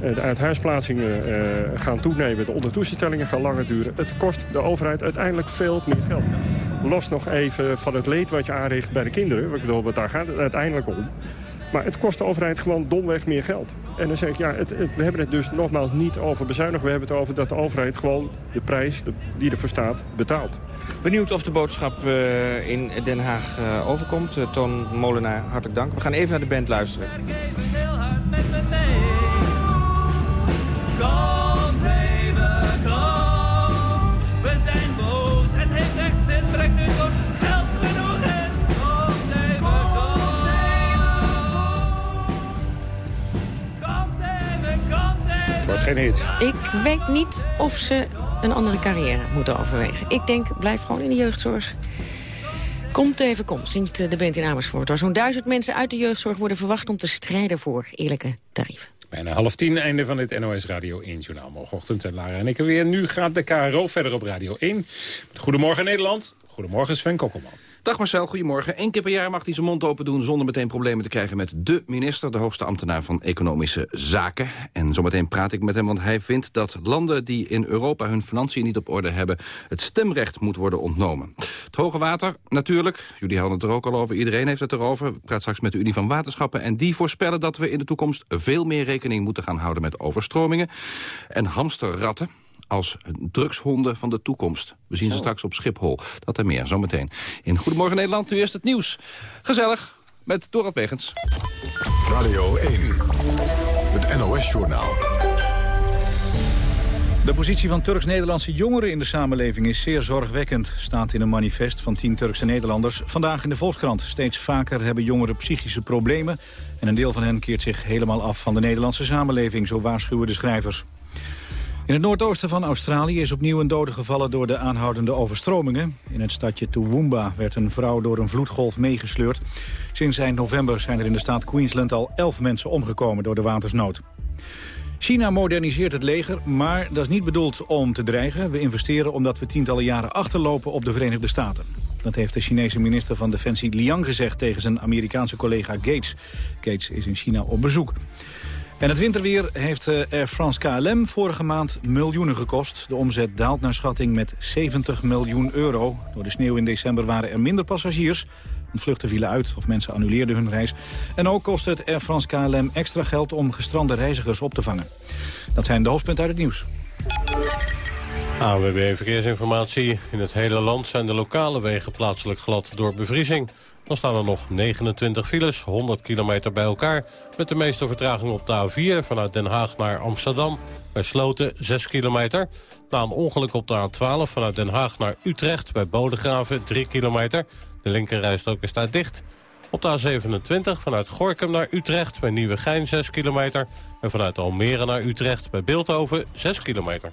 De uithuisplaatsingen uh, gaan toenemen, de ondertoestellingen gaan langer duren. Het kost de overheid uiteindelijk veel meer geld. Los nog even van het leed wat je aanricht bij de kinderen. Ik bedoel, daar gaat het uiteindelijk om. Maar het kost de overheid gewoon domweg meer geld. En dan zeg ik, ja, het, het, we hebben het dus nogmaals niet over bezuinigen. We hebben het over dat de overheid gewoon de prijs de, die ervoor staat betaalt. Benieuwd of de boodschap uh, in Den Haag uh, overkomt. Uh, Toon Molenaar, hartelijk dank. We gaan even naar de band luisteren. Geen hit. Ik weet niet of ze een andere carrière moeten overwegen. Ik denk, blijf gewoon in de jeugdzorg. Komt even, kom, zingt de band in Amersfoort. Waar zo'n duizend mensen uit de jeugdzorg worden verwacht... om te strijden voor eerlijke tarieven. Bijna half tien, einde van dit NOS Radio 1 journaal. Morgenochtend en Lara en ik er weer. Nu gaat de KRO verder op Radio 1. Goedemorgen Nederland. Goedemorgen Sven Kokkelman. Dag Marcel, goedemorgen. Eén keer per jaar mag hij zijn mond open doen... zonder meteen problemen te krijgen met de minister... de hoogste ambtenaar van Economische Zaken. En zometeen praat ik met hem, want hij vindt dat landen... die in Europa hun financiën niet op orde hebben... het stemrecht moet worden ontnomen. Het hoge water, natuurlijk. Jullie hadden het er ook al over. Iedereen heeft het erover. Ik praat straks met de Unie van Waterschappen. En die voorspellen dat we in de toekomst... veel meer rekening moeten gaan houden met overstromingen. En hamsterratten als drugshonden van de toekomst. We zien ze straks op Schiphol. Dat en meer, zometeen. In Goedemorgen Nederland, nu eerst het nieuws. Gezellig, met Dorot Wegens. Radio 1, het NOS-journaal. De positie van Turks-Nederlandse jongeren in de samenleving is zeer zorgwekkend, staat in een manifest van tien Turkse Nederlanders. Vandaag in de Volkskrant. Steeds vaker hebben jongeren psychische problemen en een deel van hen keert zich helemaal af van de Nederlandse samenleving, zo waarschuwen de schrijvers. In het noordoosten van Australië is opnieuw een dode gevallen door de aanhoudende overstromingen. In het stadje Toowoomba werd een vrouw door een vloedgolf meegesleurd. Sinds eind november zijn er in de staat Queensland al elf mensen omgekomen door de watersnood. China moderniseert het leger, maar dat is niet bedoeld om te dreigen. We investeren omdat we tientallen jaren achterlopen op de Verenigde Staten. Dat heeft de Chinese minister van Defensie Liang gezegd tegen zijn Amerikaanse collega Gates. Gates is in China op bezoek. En het winterweer heeft eh, Air France KLM vorige maand miljoenen gekost. De omzet daalt naar schatting met 70 miljoen euro. Door de sneeuw in december waren er minder passagiers. Vluchten vielen uit of mensen annuleerden hun reis. En ook kost het Air France KLM extra geld om gestrande reizigers op te vangen. Dat zijn de hoofdpunten uit het nieuws. ANWB Verkeersinformatie. In het hele land zijn de lokale wegen plaatselijk glad door bevriezing. Dan staan er nog 29 files, 100 kilometer bij elkaar... met de meeste vertraging op de A4 vanuit Den Haag naar Amsterdam. Bij Sloten 6 kilometer. Na een ongeluk op de A12 vanuit Den Haag naar Utrecht... bij Bodegraven 3 kilometer. De linkerrijstrook is daar dicht. Op de A27 vanuit Gorkum naar Utrecht bij Nieuwegein 6 kilometer. En vanuit Almere naar Utrecht bij Beeldhoven 6 kilometer.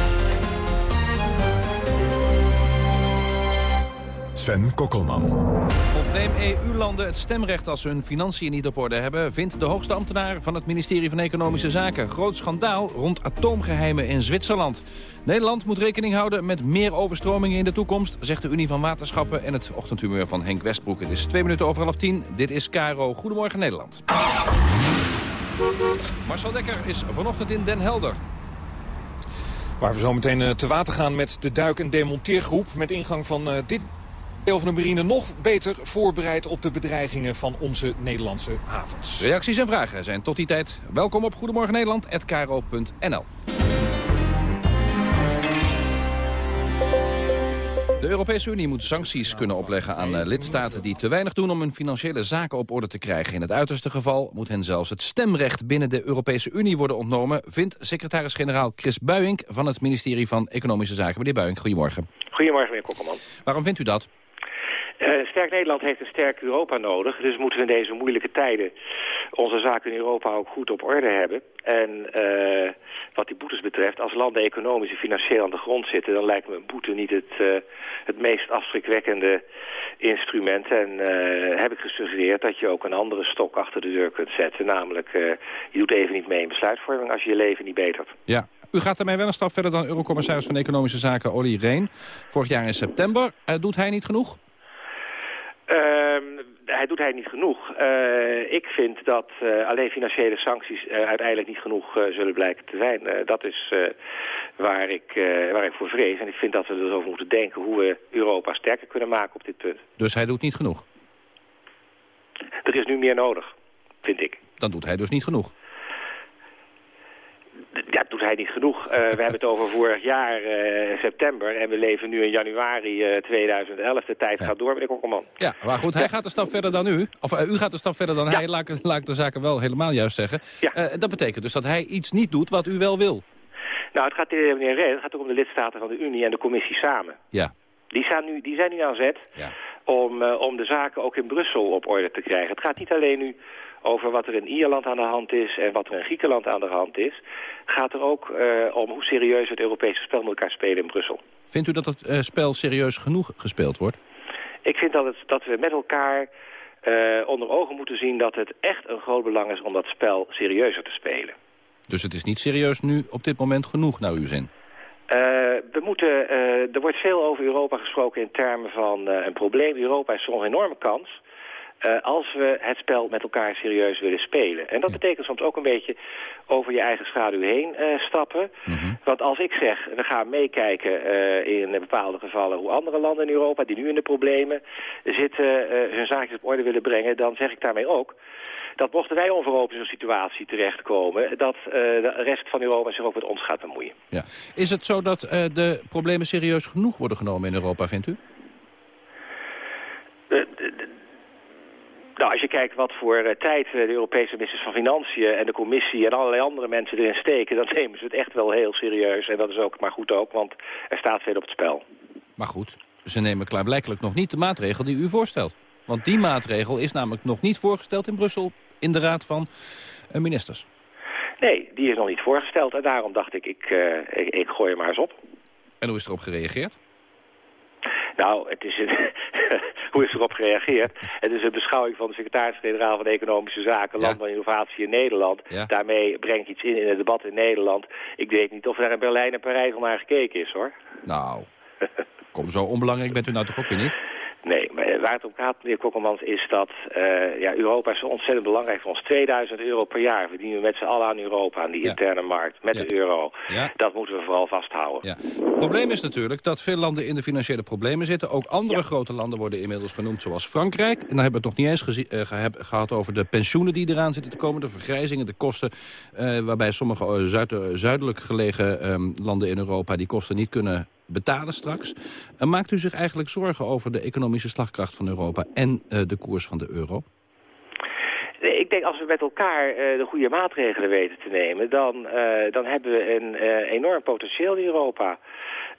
Sven Kokkelman. Ontneem EU-landen het stemrecht als ze hun financiën niet op orde hebben... vindt de hoogste ambtenaar van het ministerie van Economische Zaken. Groot schandaal rond atoomgeheimen in Zwitserland. Nederland moet rekening houden met meer overstromingen in de toekomst... zegt de Unie van Waterschappen en het ochtendhumeur van Henk Westbroek. Het is twee minuten over half tien. Dit is Caro. Goedemorgen Nederland. Marcel Dekker is vanochtend in Den Helder. Waar we zo meteen eh, te water gaan met de duik- en demonteergroep... met ingang van uh, dit deel van de marine nog beter voorbereid op de bedreigingen van onze Nederlandse havens. Reacties en vragen zijn tot die tijd welkom op Goedemorgen Nederland@kro.nl. De Europese Unie moet sancties kunnen opleggen aan eh, lidstaten die te weinig doen om hun financiële zaken op orde te krijgen. In het uiterste geval moet hen zelfs het stemrecht binnen de Europese Unie worden ontnomen, vindt secretaris-generaal Chris Buijink van het ministerie van Economische Zaken. Meneer Buijink, goedemorgen. Goedemorgen, meneer Kokkelman. Waarom vindt u dat? Uh, sterk Nederland heeft een sterk Europa nodig. Dus moeten we in deze moeilijke tijden onze zaken in Europa ook goed op orde hebben. En uh, wat die boetes betreft, als landen economisch en financieel aan de grond zitten... dan lijkt me een boete niet het, uh, het meest afschrikwekkende instrument. En heb ik gesuggereerd dat je ook een andere stok achter de deur kunt zetten. Namelijk, je doet even niet mee in besluitvorming als je je leven niet betert. Ja, u gaat daarmee wel een stap verder dan Eurocommissaris van Economische Zaken Olly Reen. Vorig jaar in september. doet hij niet genoeg? Uh, hij doet hij niet genoeg. Uh, ik vind dat uh, alleen financiële sancties uh, uiteindelijk niet genoeg zullen blijken te zijn. dat is waar, ik, waar ik voor vrees. En ik vind dat we er dus over moeten denken hoe we Europa sterker kunnen maken op dit punt. Dus hij doet niet genoeg? Er is nu meer nodig, vind ik. Dan doet hij dus niet genoeg? Ja, doet hij niet genoeg. Uh, we hebben het over vorig jaar uh, september en we leven nu in januari uh, 2011. De tijd ja. gaat door, meneer Kokkelman. Ja, maar goed, hij gaat een stap verder dan u. Of u gaat een stap verder dan ja. hij, laat, laat ik de zaken wel helemaal juist zeggen. Ja. dat betekent dus dat hij iets niet doet wat u wel wil. Nou, het gaat, meneer Reen, het gaat ook om de lidstaten van de Unie en de commissie samen. Ja. Die, staan nu, die zijn nu aan zet ja. om, uh, om de zaken ook in Brussel op orde te krijgen. Het gaat niet alleen nu over wat er in Ierland aan de hand is en wat er in Griekenland aan de hand is. Gaat er ook uh, om hoe serieus het Europese spel met elkaar spelen in Brussel. Vindt u dat het uh, spel serieus genoeg gespeeld wordt? Ik vind dat, het, dat we met elkaar uh, onder ogen moeten zien dat het echt een groot belang is om dat spel serieuzer te spelen. Dus het is niet serieus nu op dit moment genoeg, naar uw zin? Uh, we moeten, uh, er wordt veel over Europa gesproken in termen van uh, een probleem. Europa is soms een enorme kans. Uh, als we het spel met elkaar serieus willen spelen. En dat betekent soms ook een beetje over je eigen schaduw heen uh, stappen. Mm -hmm. Want als ik zeg, we gaan meekijken uh, in bepaalde gevallen hoe andere landen in Europa... die nu in de problemen zitten, hun zaakjes op orde willen brengen... dan zeg ik daarmee ook dat mochten wij onverhoopt in zo'n situatie terechtkomen... dat de rest van Europa zich ook met ons gaat bemoeien. Ja. Is het zo dat de problemen serieus genoeg worden genomen in Europa, vindt u? Nou, als je kijkt wat voor uh, tijd de Europese ministers van Financiën en de commissie en allerlei andere mensen erin steken, dan *laughs* nemen ze het echt wel heel serieus. En dat is ook maar goed ook, want er staat veel op het spel. Maar goed, ze nemen klaarblijkelijk nog niet de maatregel die u voorstelt. Want die maatregel is namelijk nog niet voorgesteld in Brussel in de Raad van uh, Ministers. Nee, die is nog niet voorgesteld en daarom dacht ik, ik, uh, ik, ik gooi er maar eens op. En hoe is erop gereageerd? Nou, het is een *laughs* hoe is erop gereageerd? Het is een beschouwing van de secretaris-generaal van Economische Zaken, ja. Landbouw en Innovatie in Nederland. Ja. Daarmee breng ik iets in in het debat in Nederland. Ik weet niet of er in Berlijn en Parijs al naar gekeken is, hoor. Nou, *laughs* kom zo onbelangrijk bent u nou toch ook weer niet? Nee, maar waar het om gaat, meneer Kokkelmans, is dat uh, ja, Europa is ontzettend belangrijk voor ons. 2000 euro per jaar verdienen we met z'n allen aan Europa, aan die ja. interne markt, met ja. de euro. Dat moeten we vooral vasthouden. Het probleem is natuurlijk dat veel landen in de financiële problemen zitten. Ook andere grote landen worden inmiddels genoemd, zoals Frankrijk. En dan hebben we het nog niet eens uh, ge gehad over de pensioenen die eraan zitten te komen, de vergrijzingen, de kosten, uh, waarbij sommige zuid zuidelijk gelegen um, landen in Europa die kosten niet kunnen betalen straks. En maakt u zich eigenlijk zorgen over de economische slagkracht van Europa en uh, de koers van de euro? Ik denk als we met elkaar uh, de goede maatregelen weten te nemen... dan, dan hebben we een enorm potentieel in Europa.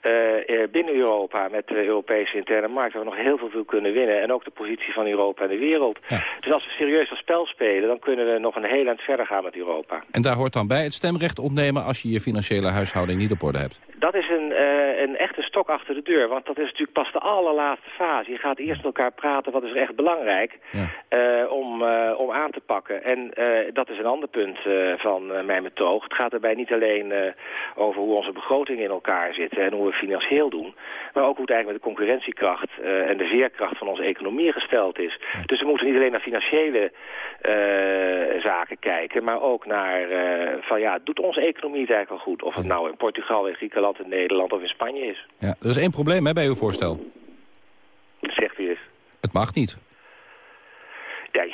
Uh, binnen Europa met de Europese interne markt... waar we nog heel veel, veel kunnen winnen. En ook de positie van Europa in de wereld. Ja. Dus als we serieus dat spel spelen... dan kunnen we nog een heel eind verder gaan met Europa. En daar hoort dan bij het stemrecht ontnemen... als je je financiële huishouding niet op orde hebt? Dat is een, uh, een echte stok achter de deur. Want dat is natuurlijk pas de allerlaatste fase. Je gaat eerst met elkaar praten wat is er echt belangrijk... Ja. Uh, om, om aan te pakken. En dat is een ander punt van mijn betoog. Het gaat daarbij niet alleen over hoe onze begrotingen in elkaar zitten... en hoe we financieel doen. Maar ook hoe het eigenlijk met de concurrentiekracht uh, en de veerkracht van onze economie gesteld is. Dus we moeten niet alleen naar financiële uh, zaken kijken, maar ook naar uh, van ja, doet onze economie het eigenlijk wel goed? Of het nou in Portugal, in Griekenland, in Nederland of in Spanje is. Ja, er is één probleem hè, bij uw voorstel. Zegt u eens. Het mag niet. Ja,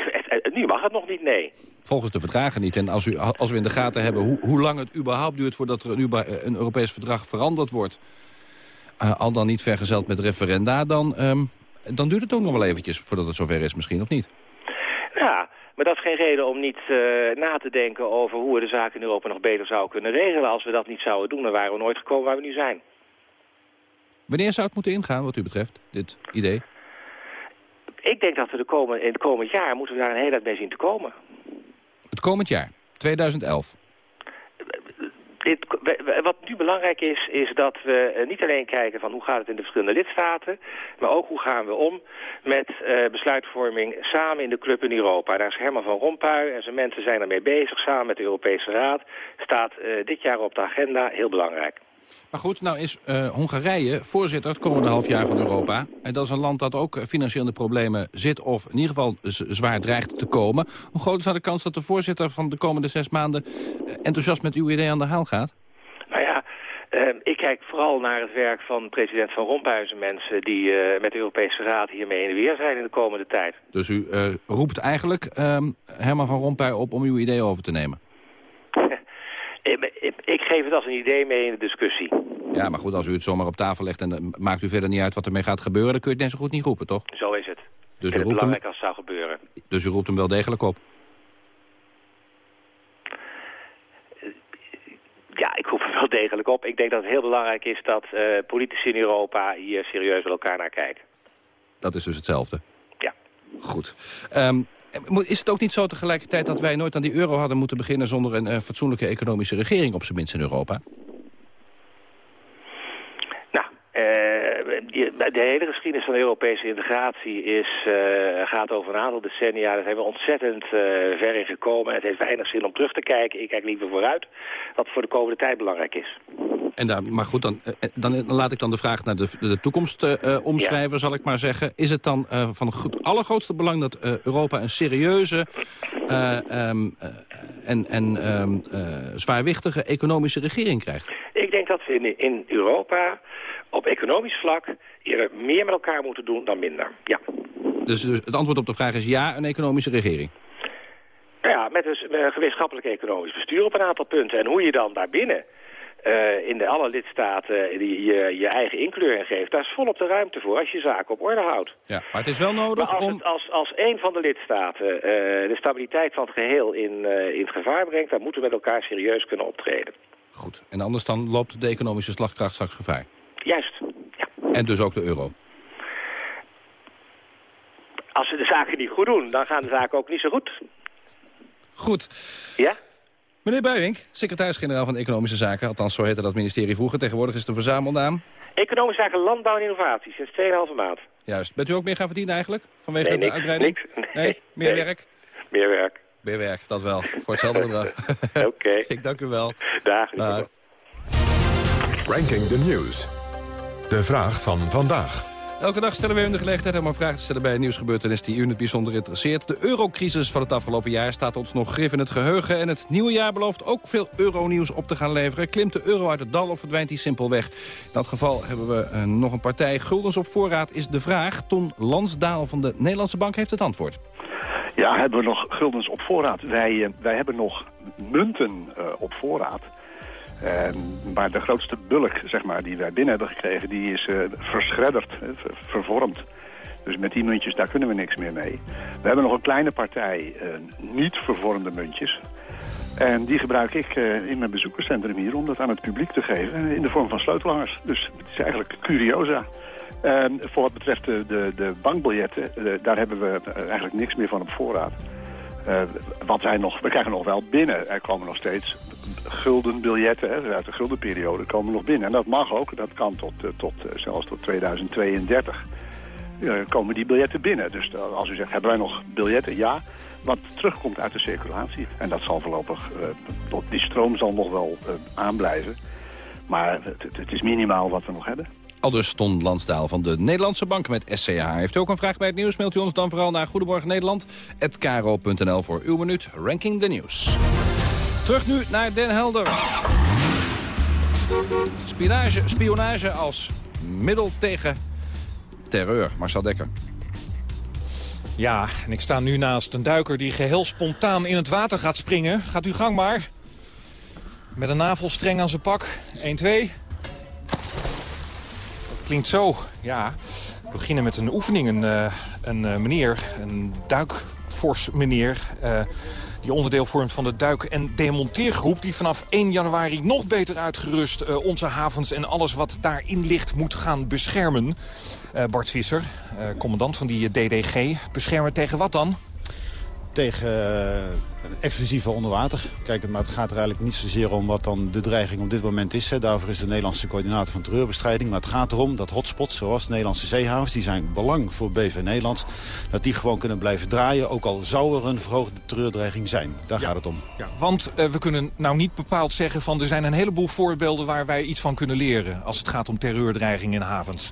nu mag het nog niet, nee. Volgens de verdragen niet. En als, u, als we in de gaten hebben hoe, hoe lang het überhaupt duurt... voordat er een, een Europees verdrag veranderd wordt... Uh, al dan niet vergezeld met referenda... Dan, um, dan duurt het ook nog wel eventjes voordat het zover is misschien, of niet? Ja, maar dat is geen reden om niet uh, na te denken over hoe we de zaken in Europa nog beter zouden kunnen regelen. Als we dat niet zouden doen, dan waren we nooit gekomen waar we nu zijn. Wanneer zou het moeten ingaan, wat u betreft, dit idee? Ik denk dat we de komende, in het komend jaar moeten we daar een hele tijd mee zien te komen. Het komend jaar, 2011? Dit, wat nu belangrijk is, is dat we niet alleen kijken van hoe gaat het in de verschillende lidstaten, maar ook hoe gaan we om met uh, besluitvorming samen in de club in Europa. Daar is Herman van Rompuy en zijn mensen zijn ermee bezig, samen met de Europese Raad. Staat uh, dit jaar op de agenda, heel belangrijk. Maar goed, nou is uh, Hongarije voorzitter het komende half jaar van Europa. En dat is een land dat ook financieel in de problemen zit... of in ieder geval zwaar dreigt te komen. Hoe groot is nou de kans dat de voorzitter van de komende zes maanden... enthousiast met uw idee aan de haal gaat? Nou ja, uh, ik kijk vooral naar het werk van president Van Rompuy... mensen die met de Europese Raad hiermee in de weer zijn in de komende tijd. Dus u roept eigenlijk Herman Van Rompuy op om uw idee over te nemen? Ik geef het als een idee mee in de discussie. Ja, maar goed, als u het zomaar op tafel legt... en dan maakt u verder niet uit wat ermee gaat gebeuren... dan kun je het net zo goed niet roepen, toch? Zo is het. Dus het belangrijk hem... als het zou gebeuren. Dus u roept hem wel degelijk op? Ja, ik roep hem wel degelijk op. Ik denk dat het heel belangrijk is dat uh, politici in Europa hier serieus met elkaar naar kijken. Dat is dus hetzelfde? Ja. Goed. Um, is het ook niet zo tegelijkertijd dat wij nooit aan die euro hadden moeten beginnen... zonder een uh, fatsoenlijke economische regering op zijn minst in Europa? de hele geschiedenis van de Europese integratie is, gaat over een aantal decennia. Daar zijn we ontzettend ver in gekomen. Het heeft weinig zin om terug te kijken. Ik kijk liever vooruit, wat voor de komende tijd belangrijk is. En daar, maar goed, dan, eh, dan, laat ik dan de vraag naar de, de toekomst uh, omschrijven, zal ik maar zeggen. Is het dan van het allergrootste belang dat Europa een serieuze um, en, en um, zwaarwichtige economische regering krijgt? Ik denk dat we in, in Europa op economisch vlak eerder meer met elkaar moeten doen dan minder. Ja. Dus, dus het antwoord op de vraag is ja, een economische regering? Ja, met een gemeenschappelijk economisch bestuur op een aantal punten. En hoe je dan daarbinnen uh, in de alle lidstaten die je, je eigen inkleuring geeft... daar is volop de ruimte voor als je zaken op orde houdt. Ja, maar het is wel nodig als om... Het, als, als een van de lidstaten uh, de stabiliteit van het geheel in, uh, in het gevaar brengt... dan moeten we met elkaar serieus kunnen optreden. Goed, en anders dan loopt de economische slagkracht straks gevaar? Juist, ja. En dus ook de euro? Als we de zaken niet goed doen, dan gaan de zaken ook niet zo goed. Goed. Ja? Meneer Buijink, secretaris-generaal van Economische Zaken. Althans, zo heette dat ministerie vroeger. Tegenwoordig is het een verzamelnaam. Economische Zaken, Landbouw en Innovatie, sinds 2,5 maand. Juist. Bent u ook meer gaan verdienen eigenlijk? Vanwege nee, de uitbreiding? Niks, *laughs* nee, nee, meer nee. werk? Meer werk. Meer werk, dat wel. Voor hetzelfde bedrag. *laughs* Oké. Okay. *laughs* Ik dank u wel. Dag. Dag. Ranking the News. De vraag van vandaag. Elke dag stellen we u de gelegenheid om een vraag te stellen bij een nieuwsgebeurtenis die u in het bijzonder interesseert. De eurocrisis van het afgelopen jaar staat ons nog grif in het geheugen. En het nieuwe jaar belooft ook veel euronieuws op te gaan leveren. Klimt de euro uit het dal of verdwijnt die simpelweg? In dat geval hebben we uh, nog een partij. Guldens op voorraad is de vraag. Ton Lansdaal van de Nederlandse Bank heeft het antwoord. Ja, hebben we nog guldens op voorraad. Wij, uh, wij hebben nog munten uh, op voorraad. Uh, maar de grootste bulk zeg maar, die wij binnen hebben gekregen, die is uh, verschredderd, uh, vervormd. Dus met die muntjes, daar kunnen we niks meer mee. We hebben nog een kleine partij niet vervormde muntjes. En die gebruik ik in mijn bezoekerscentrum hier om dat aan het publiek te geven in de vorm van sleutelhangers. Dus het is eigenlijk curiosa. En voor wat betreft de, de, de bankbiljetten, daar hebben we eigenlijk niks meer van op voorraad. wat wij nog, we krijgen nog wel binnen. Er komen nog steeds gulden biljetten hè, uit de guldenperiode komen nog binnen. En dat mag ook, dat kan tot, tot, zelfs tot 2032 uh, komen die biljetten binnen. Dus als u zegt, hebben wij nog biljetten? Ja, wat terugkomt uit de circulatie. En dat zal voorlopig, die stroom zal nog wel uh, aanblijven. Maar het, het, is minimaal wat we nog hebben. Aldus Ton Lansdaal van de Nederlandse Bank met SCH. Heeft u ook een vraag bij het nieuws? Mailt u ons dan vooral naar Goedemorgen Nederland. voor uw minuut Ranking the News. Terug nu naar Den Helder. Spionage, spionage als middel tegen terreur. Marcel Dekker. Ja, en ik sta nu naast een duiker die geheel spontaan in het water gaat springen. Gaat u gang maar. Met een navelstreng aan zijn pak. 1, 2. Dat klinkt zo. Ja, we beginnen met een oefening. Een, uh, een uh, meneer, een duikfors meneer... Uh, die onderdeel vormt van de duik- en demonteergroep... die vanaf 1 januari nog beter uitgerust uh, onze havens en alles wat daarin ligt moet gaan beschermen. Uh, Bart Visser, uh, commandant van die DDG. Beschermen tegen wat dan? Tegen explosieve onderwater. Kijk, maar het gaat er eigenlijk niet zozeer om wat dan de dreiging op dit moment is. Hè. Daarvoor is de Nederlandse coördinator van terreurbestrijding. Maar het gaat erom dat hotspots, zoals de Nederlandse zeehavens... die zijn belang voor BV Nederland, dat die gewoon kunnen blijven draaien... ook al zou er een verhoogde terreurdreiging zijn. Daar ja. gaat het om. Ja, want uh, we kunnen nou niet bepaald zeggen van... er zijn een heleboel voorbeelden waar wij iets van kunnen leren... als het gaat om terreurdreiging in havens.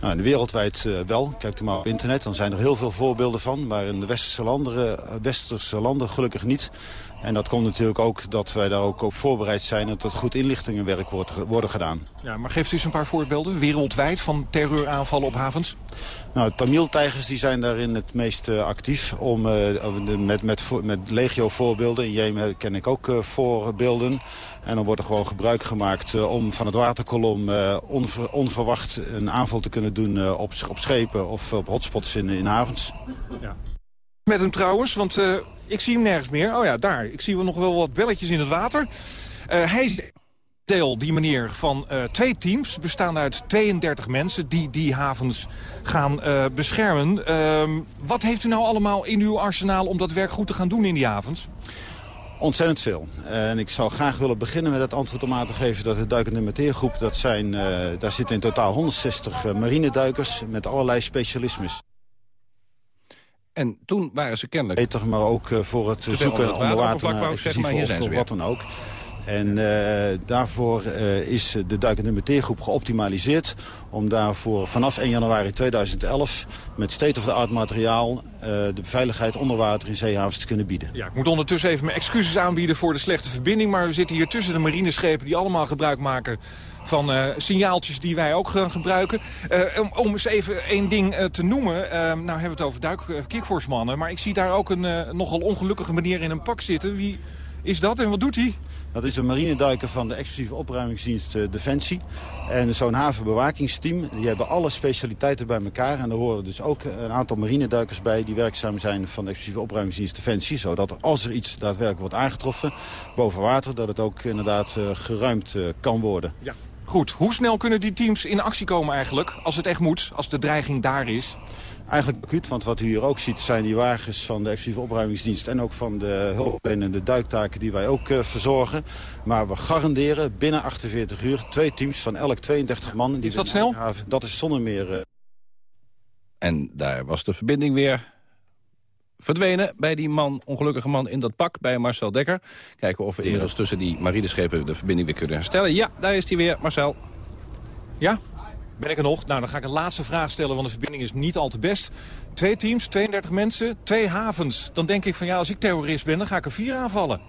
Nou, in de wereldwijd uh, wel. Kijkt u maar op internet, dan zijn er heel veel voorbeelden van. Maar in de westerse landen, uh, westerse landen gelukkig niet. En dat komt natuurlijk ook dat wij daar ook op voorbereid zijn... dat er goed inlichtingenwerk wordt worden gedaan. Ja, maar geeft u eens een paar voorbeelden wereldwijd van terreuraanvallen op havens? Nou, Tamil-tijgers die zijn daarin het meest uh, actief. Om, uh, met, met, met legio-voorbeelden. In Jemen ken ik ook uh, voorbeelden. En dan wordt er gewoon gebruik gemaakt om van het waterkolom onver, onverwacht een aanval te kunnen doen op, op schepen of op hotspots in, in havens. Ja. Met hem trouwens, want ik zie hem nergens meer. Oh ja, daar. Ik zie nog wel wat belletjes in het water. Uh, hij is deel, die meneer, van uh, twee teams... bestaan uit 32 mensen die die havens gaan uh, beschermen. Uh, wat heeft u nou allemaal in uw arsenaal om dat werk goed te gaan doen in die havens? Ontzettend veel. En ik zou graag willen beginnen met het antwoord om aan te geven dat de duikende meteergroep, dat zijn, daar zitten in totaal 160 uh, marineduikers met allerlei specialismes. En toen waren ze kennelijk... Beter, maar ook uh, voor het zoeken onder water naar of, wat dan ook. En uh, daarvoor uh, is de duikende meteergroep geoptimaliseerd... om daarvoor vanaf 1 januari 2011 met state-of-the-art materiaal... Uh, de veiligheid onder water in zeehavens te kunnen bieden. Ja, ik moet ondertussen even mijn excuses aanbieden voor de slechte verbinding... maar we zitten hier tussen de marineschepen die allemaal gebruik maken van uh, signaaltjes die wij ook gaan gebruiken. Uh, om, om eens even één ding uh, te noemen. nou hebben we het over duik kickforce-mannen. Maar ik zie daar ook een nogal ongelukkige meneer in een pak zitten. Wie is dat en wat doet hij? Dat is een marineduiker van de explosieve opruimingsdienst Defensie. En zo'n havenbewakingsteam, die hebben alle specialiteiten bij elkaar. En daar horen dus ook een aantal marineduikers bij... die werkzaam zijn van de explosieve opruimingsdienst Defensie. Zodat als er iets daadwerkelijk wordt aangetroffen boven water... dat het ook inderdaad geruimd kan worden. Ja. Goed, hoe snel kunnen die teams in actie komen eigenlijk? Als het echt moet, als de dreiging daar is? Eigenlijk acuut, want wat u hier ook ziet zijn die wagens van de explosieve opruimingsdienst... en ook van de hulpverlenende duiktaken die wij ook uh, verzorgen. Maar we garanderen binnen 48 uur twee teams van elk 32 man. Die is dat snel? Haven, dat is zonder meer... Uh... En daar was de verbinding weer verdwenen bij die man, ongelukkige man in dat pak bij Marcel Dekker. Kijken of we inmiddels tussen die marineschepen de verbinding weer kunnen herstellen. Ja, daar is hij weer, Marcel. Ja, ben ik er nog? Nou, dan ga ik een laatste vraag stellen, want de verbinding is niet al te best. Twee teams, 32 mensen, twee havens. Dan denk ik van ja, als ik terrorist ben, dan ga ik er vier aanvallen.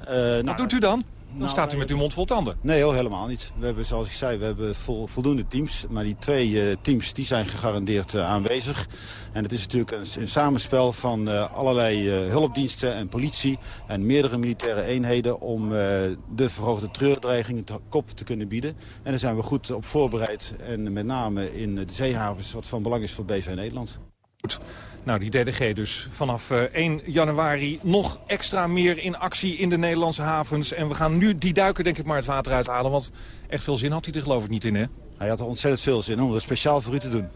Uh, Wat nou, doet u dan? Dan nou, staat u met uw mond vol tanden. Nee, hoor, helemaal niet. We hebben, zoals ik zei, we hebben vol, voldoende teams. Maar die twee uh, teams die zijn gegarandeerd uh, aanwezig. En het is natuurlijk een, een samenspel van uh, allerlei hulpdiensten en politie... en meerdere militaire eenheden om de verhoogde treurdreiging te kop te kunnen bieden. En daar zijn we goed op voorbereid. En met name in de zeehavens, wat van belang is voor BV Nederland. Nou, die DDG dus vanaf uh, 1 januari nog extra meer in actie in de Nederlandse havens. En we gaan nu die duiken denk ik maar het water uithalen. Want echt veel zin had hij er geloof ik niet in, hè? Hij had er ontzettend veel zin om dat speciaal voor u te doen.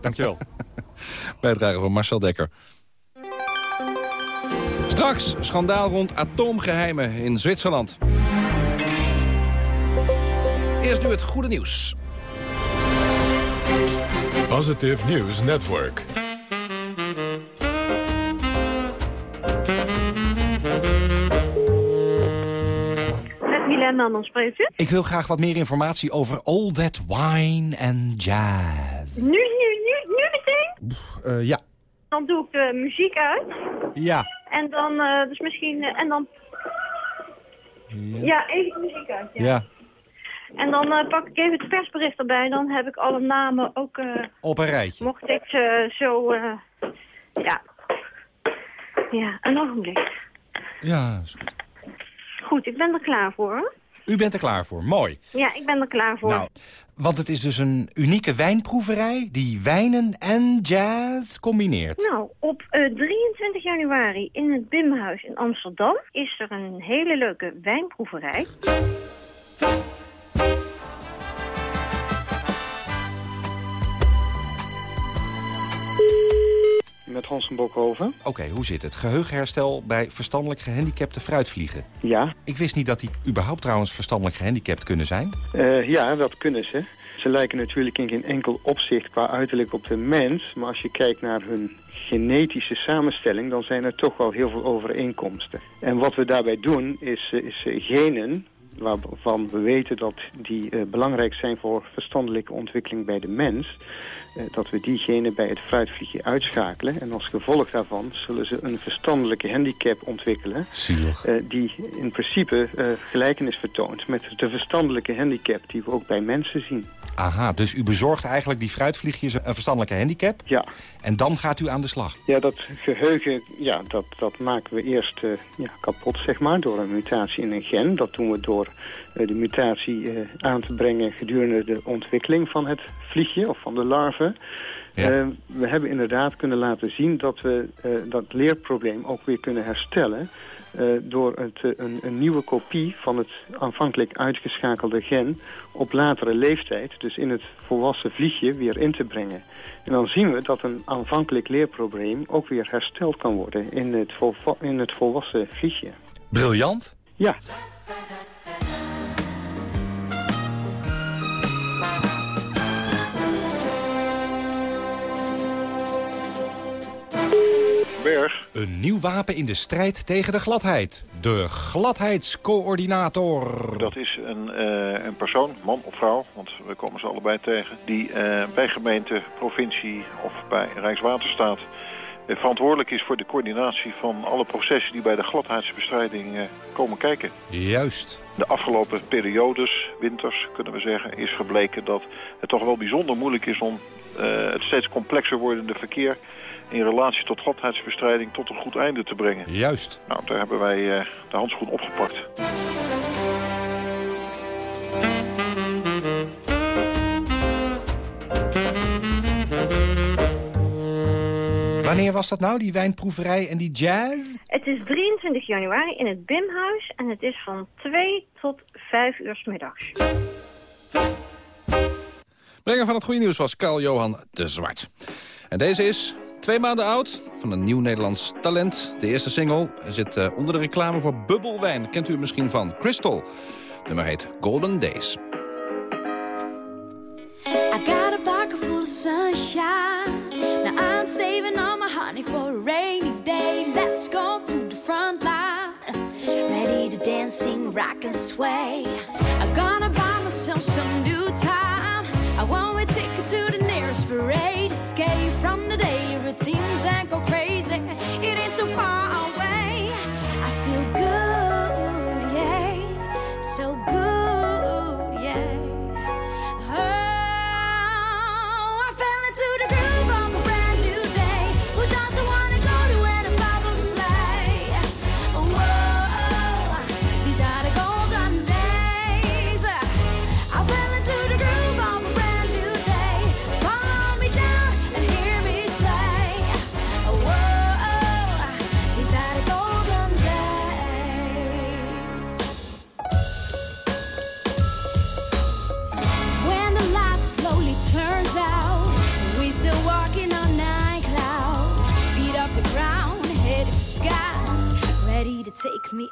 Dankjewel. *laughs* Bijdrage van Marcel Dekker. Straks schandaal rond atoomgeheimen in Zwitserland. Eerst nu het goede nieuws. Positive News Network. Dan spreekt Ik wil graag wat meer informatie over All That Wine and Jazz. Nu, nu, nu, nu meteen? Uh, ja. Dan doe ik de muziek uit. Ja. En dan, uh, dus misschien, uh, en dan... Ja. ja, even de muziek uit, ja. ja. En dan pak ik even het persbericht erbij. Dan heb ik alle namen ook... Op een rijtje. Mocht ik ze zo... Ja. Ja, een ogenblik. Ja, is goed. Goed, ik ben er klaar voor. U bent er klaar voor, mooi. Ja, ik ben er klaar voor. Nou, want het is dus een unieke wijnproeverij die wijnen en jazz combineert. Nou, op uh, 23 januari in het Bimhuis in Amsterdam is er een hele leuke wijnproeverij. Met Hans van Bokhoven. Oké, hoe zit het? Geheugenherstel bij verstandelijk gehandicapte fruitvliegen. Ja. Ik wist niet dat die überhaupt trouwens verstandelijk gehandicapt kunnen zijn. Uh, ja, dat kunnen ze. Ze lijken natuurlijk in geen enkel opzicht qua uiterlijk op de mens. Maar als je kijkt naar hun genetische samenstelling... dan zijn er toch wel heel veel overeenkomsten. En wat we daarbij doen is, uh, is uh, genen waarvan we weten dat die uh, belangrijk zijn voor verstandelijke ontwikkeling bij de mens... Uh, dat we diegene bij het fruitvliegje uitschakelen. En als gevolg daarvan zullen ze een verstandelijke handicap ontwikkelen... Uh, die in principe gelijkenis vertoont met de verstandelijke handicap die we ook bij mensen zien. Aha, dus u bezorgt eigenlijk die fruitvliegjes een verstandelijke handicap? Ja. En dan gaat u aan de slag? Ja, dat geheugen, ja, dat, dat maken we eerst uh, ja, kapot, zeg maar, door een mutatie in een gen. Dat doen we door de mutatie aan te brengen gedurende de ontwikkeling van het vliegje of van de larve. Eh, we hebben inderdaad kunnen laten zien dat we uh, dat leerprobleem ook weer kunnen herstellen... Uh, door het, een, een, nieuwe kopie van het aanvankelijk uitgeschakelde gen op latere leeftijd, dus in het volwassen vliegje, weer in te brengen. En dan zien we dat een aanvankelijk leerprobleem ook weer hersteld kan worden in het, in het volwassen vliegje. Briljant. Ja. Berg. Een nieuw wapen in de strijd tegen de gladheid. De gladheidscoördinator. Dat is een, uh, een persoon, man of vrouw, want we komen ze allebei tegen... die uh, bij gemeente, provincie of bij Rijkswaterstaat... Uh, verantwoordelijk is voor de coördinatie van alle processen... die bij de gladheidsbestrijding komen kijken. Juist. De afgelopen periodes, winters kunnen we zeggen, is gebleken dat het toch wel bijzonder moeilijk is om het steeds complexer wordende verkeer in relatie tot godheidsbestrijding tot een goed einde te brengen. Juist. Nou, daar hebben wij uh, de handschoen opgepakt. Wanneer was dat nou, die wijnproeverij en die jazz? Het is 23 januari in het Bimhuis en het is van 2 tot 5 uur s middags. Brenger van het goede nieuws was Carl-Johan de Zwart. En deze is Twee maanden oud, van een nieuw Nederlands talent. De eerste single zit uh, onder de reclame voor bubbelwijn. Kent u misschien van Crystal. Nummer heet Golden Days. I got a pocket full of sunshine. Now I'm saving all my honey for a rainy day. Let's go to the front line. Ready to dance, sing, rock and sway. I'm gonna buy myself some new time. I want a ticket to the nearest parade. Escape so far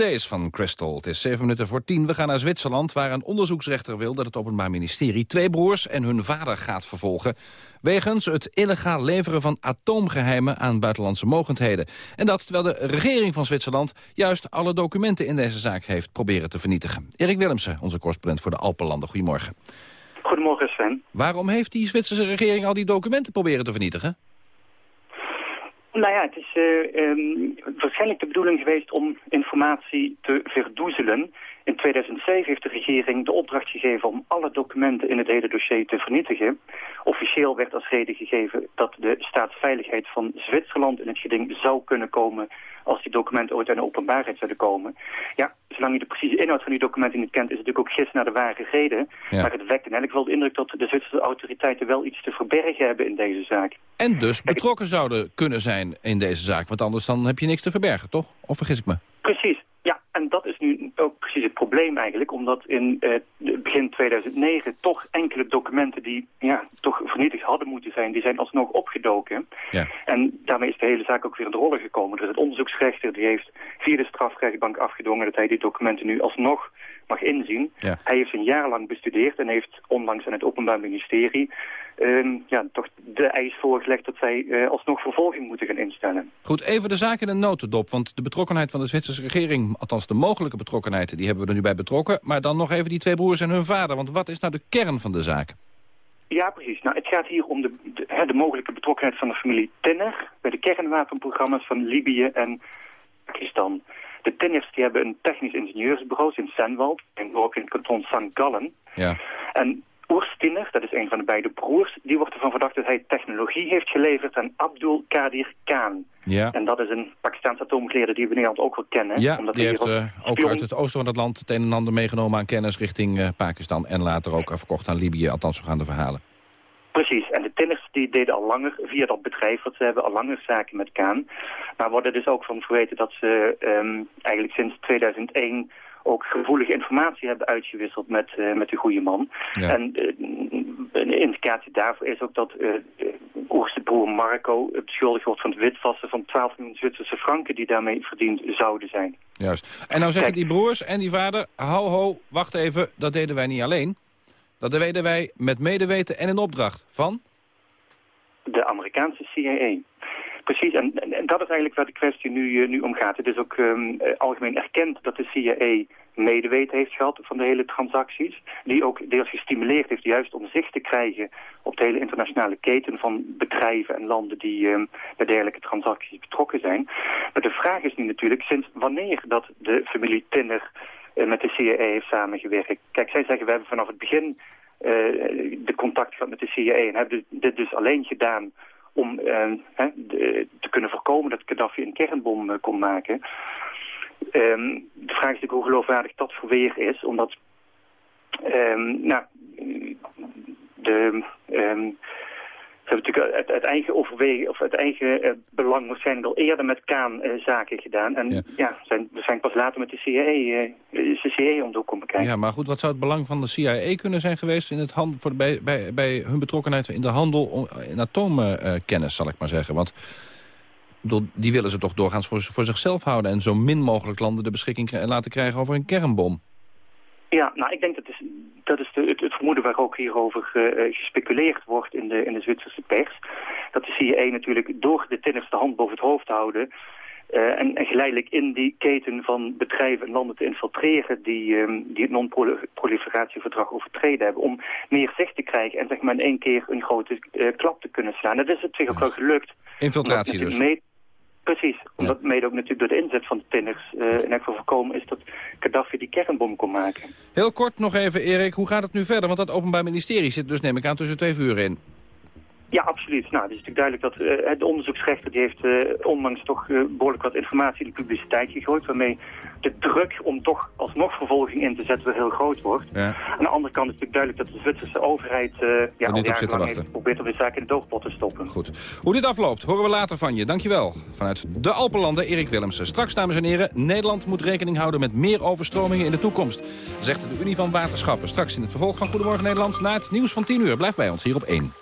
van Crystal. Het is 7 minuten voor 10. We gaan naar Zwitserland, waar een onderzoeksrechter wil... dat het Openbaar Ministerie twee broers en hun vader gaat vervolgen... wegens het illegaal leveren van atoomgeheimen aan buitenlandse mogendheden. En dat terwijl de regering van Zwitserland... juist alle documenten in deze zaak heeft proberen te vernietigen. Erik Willemsen, onze correspondent voor de Alpenlanden. Goedemorgen. Goedemorgen Sven. Waarom heeft die Zwitserse regering al die documenten proberen te vernietigen? Nou ja, het is uh, um, waarschijnlijk de bedoeling geweest om informatie te verdoezelen. In 2007 heeft de regering de opdracht gegeven om alle documenten in het hele dossier te vernietigen. Officieel werd als reden gegeven dat de staatsveiligheid van Zwitserland in het geding zou kunnen komen als die documenten ooit aan de openbaarheid zouden komen. Ja, zolang je de precieze inhoud van die documenten niet kent, is het natuurlijk ook gis naar de ware reden. Maar het wekt in elk geval de indruk dat de Zwitserse autoriteiten wel iets te verbergen hebben in deze zaak. En dus betrokken zouden kunnen zijn in deze zaak. Want anders dan heb je niks te verbergen, toch? Of vergis ik me? Precies. En dat is nu ook precies het probleem eigenlijk. Omdat in eh, begin 2009 toch enkele documenten die ja, toch vernietigd hadden moeten zijn... die zijn alsnog opgedoken. Ja. En daarmee is de hele zaak ook weer in de rollen gekomen. Dus het onderzoeksrechter die heeft via de strafrechtbank afgedwongen... dat hij die documenten nu alsnog mag inzien. Ja. Hij heeft een jaar lang bestudeerd en heeft onlangs aan het Openbaar Ministerie... ehm, ja, toch de eis voorgelegd dat zij eh, alsnog vervolging moeten gaan instellen. Goed, even de zaak in een notendop. Want de betrokkenheid van de Zwitserse regering... althans de mogelijke betrokkenheid, die hebben we er nu bij betrokken. Maar dan nog even die twee broers en hun vader. Want wat is nou de kern van de zaak? Ja, precies. Nou, het gaat hier om de, de, hè, de mogelijke betrokkenheid van de familie Tinner... bij de kernwapenprogramma's van Libië en Pakistan. De Tinners die hebben een technisch ingenieursbureau in Senwald... en ook in het kanton St. Gallen. Ja. En Urs Tinner, dat is een van de beide broers... die wordt ervan verdacht dat hij technologie heeft geleverd aan Abdul Qadir Khan. Ja. En dat is een Pakistaanse atoomgeleerde die we in Nederland ook wel kennen. Ja, omdat die hij heeft eh, ook spion- uit het oosten van het land het een en ander meegenomen aan kennis richting eh, Pakistan. En later ook eh, verkocht aan Libië, althans zo gaan de verhalen. Precies, en die deden al langer via dat bedrijf, want ze hebben al langer zaken met Kaan. Maar worden dus ook van verweten dat ze ehm, eigenlijk sinds 2001 ook gevoelige informatie hebben uitgewisseld met, eh, met de goede man. Ja. En eh, een indicatie daarvoor is ook dat uh, Oerse broer Marco beschuldigd wordt van het witwassen van 12 miljoen Zwitserse franken die daarmee verdiend zouden zijn. Juist. En nou zeggen die broers en die vader, ho ho, wacht even, dat deden wij niet alleen. Dat deden wij met medeweten en in opdracht van? De Amerikaanse CIA. Precies, en, en, dat is eigenlijk waar de kwestie nu, uh, nu om gaat. Het is ook um, algemeen erkend dat de CIA medeweten heeft gehad van de hele transacties. Die ook deels gestimuleerd heeft juist om zicht te krijgen op de hele internationale keten van bedrijven en landen die um, bij dergelijke transacties betrokken zijn. Maar de vraag is nu natuurlijk sinds wanneer dat de familie Tinner uh, met de CIA heeft samengewerkt. Kijk, zij zeggen we hebben vanaf het begin de contact gehad met de CIA en hebben dit dus alleen gedaan om de, te kunnen voorkomen dat Gaddafi een kernbom uh, kon maken. Um, de vraag is natuurlijk hoe geloofwaardig dat voor weer is, omdat um, nou, de, ze hebben natuurlijk uit, uit eigen overwegen of uit eigen uh, belang waarschijnlijk al eerder met Kaan uh, zaken gedaan. En ja, ja zijn, we zijn pas later met de CIA, uh, de CIA om de hoek komen kijken. Ja, maar goed, wat zou het belang van de CIA kunnen zijn geweest in het hand, voor, bij, bij, bij hun betrokkenheid in de handel in atoomkennis, zal ik maar zeggen? Want die willen ze toch doorgaans voor, voor zichzelf houden en zo min mogelijk landen de beschikking laten krijgen over een kernbom. Ja, nou, ik denk dat is, dat is de, het, het, vermoeden waar ook hierover uh, gespeculeerd wordt in de, in de Zwitserse pers. Dat de CIA natuurlijk door de tinners de hand boven het hoofd houden... Uh, en, en, geleidelijk in die keten van bedrijven en landen te infiltreren... die, um, die het non-proliferatieverdrag overtreden hebben... om meer zicht te krijgen en zeg maar in één keer een grote klap te kunnen slaan. Dat is het zich ook wel gelukt. Infiltratie dus. Mee, Precies, omdat ja. mede ook natuurlijk door de inzet van de tinners uh, in elk geval voorkomen is dat Gaddafi die kernbom kon maken. Heel kort nog even, Erik, hoe gaat het nu verder? Want dat Openbaar Ministerie zit dus, neem ik aan, tussen twee vuren in. Ja, absoluut. Nou, het is natuurlijk duidelijk dat uh, de onderzoeksrechter die heeft uh, onlangs toch uh, behoorlijk wat informatie in de publiciteit gegooid, waarmee de druk om toch alsnog vervolging in te zetten weer heel groot wordt. Ja. Aan de andere kant is het natuurlijk duidelijk dat de Zwitserse overheid ja, al jarenlang heeft geprobeerd om de zaak in de doofpot te stoppen. Goed. Hoe dit afloopt, horen we later van je. Dankjewel. Vanuit de Alpenlanden, Erik Willemsen. Straks, dames en heren, Nederland moet rekening houden met meer overstromingen in de toekomst. Zegt de Unie van Waterschappen. Straks in het vervolg van Goedemorgen Nederland na het nieuws van 10 uur. Blijf bij ons hier op 1.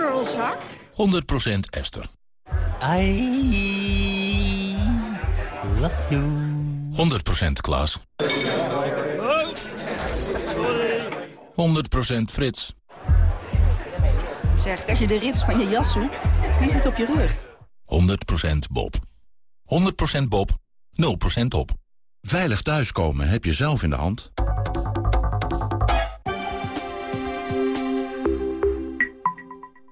you do, girls, huh? 100% Esther. I love you. Klaas. 100% Frits. Zeg, als je de rits van je jas zoekt, die zit op je rug. 100% Bob. 100% Bob, 0% op. Veilig thuiskomen heb je zelf in de hand.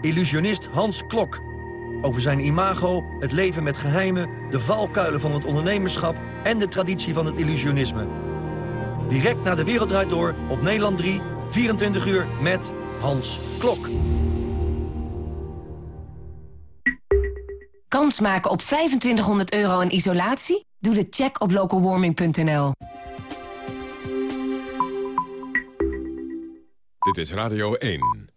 illusionist Hans Klok. Over zijn imago, het leven met geheimen, de valkuilen van het ondernemerschap... en de traditie van het illusionisme. Direct naar de Wereld Draait Door op Nederland 3, 24 uur met Hans Klok. Kans maken op 2500 euro aan isolatie? Doe de check op localwarming.nl. Dit is Radio 1.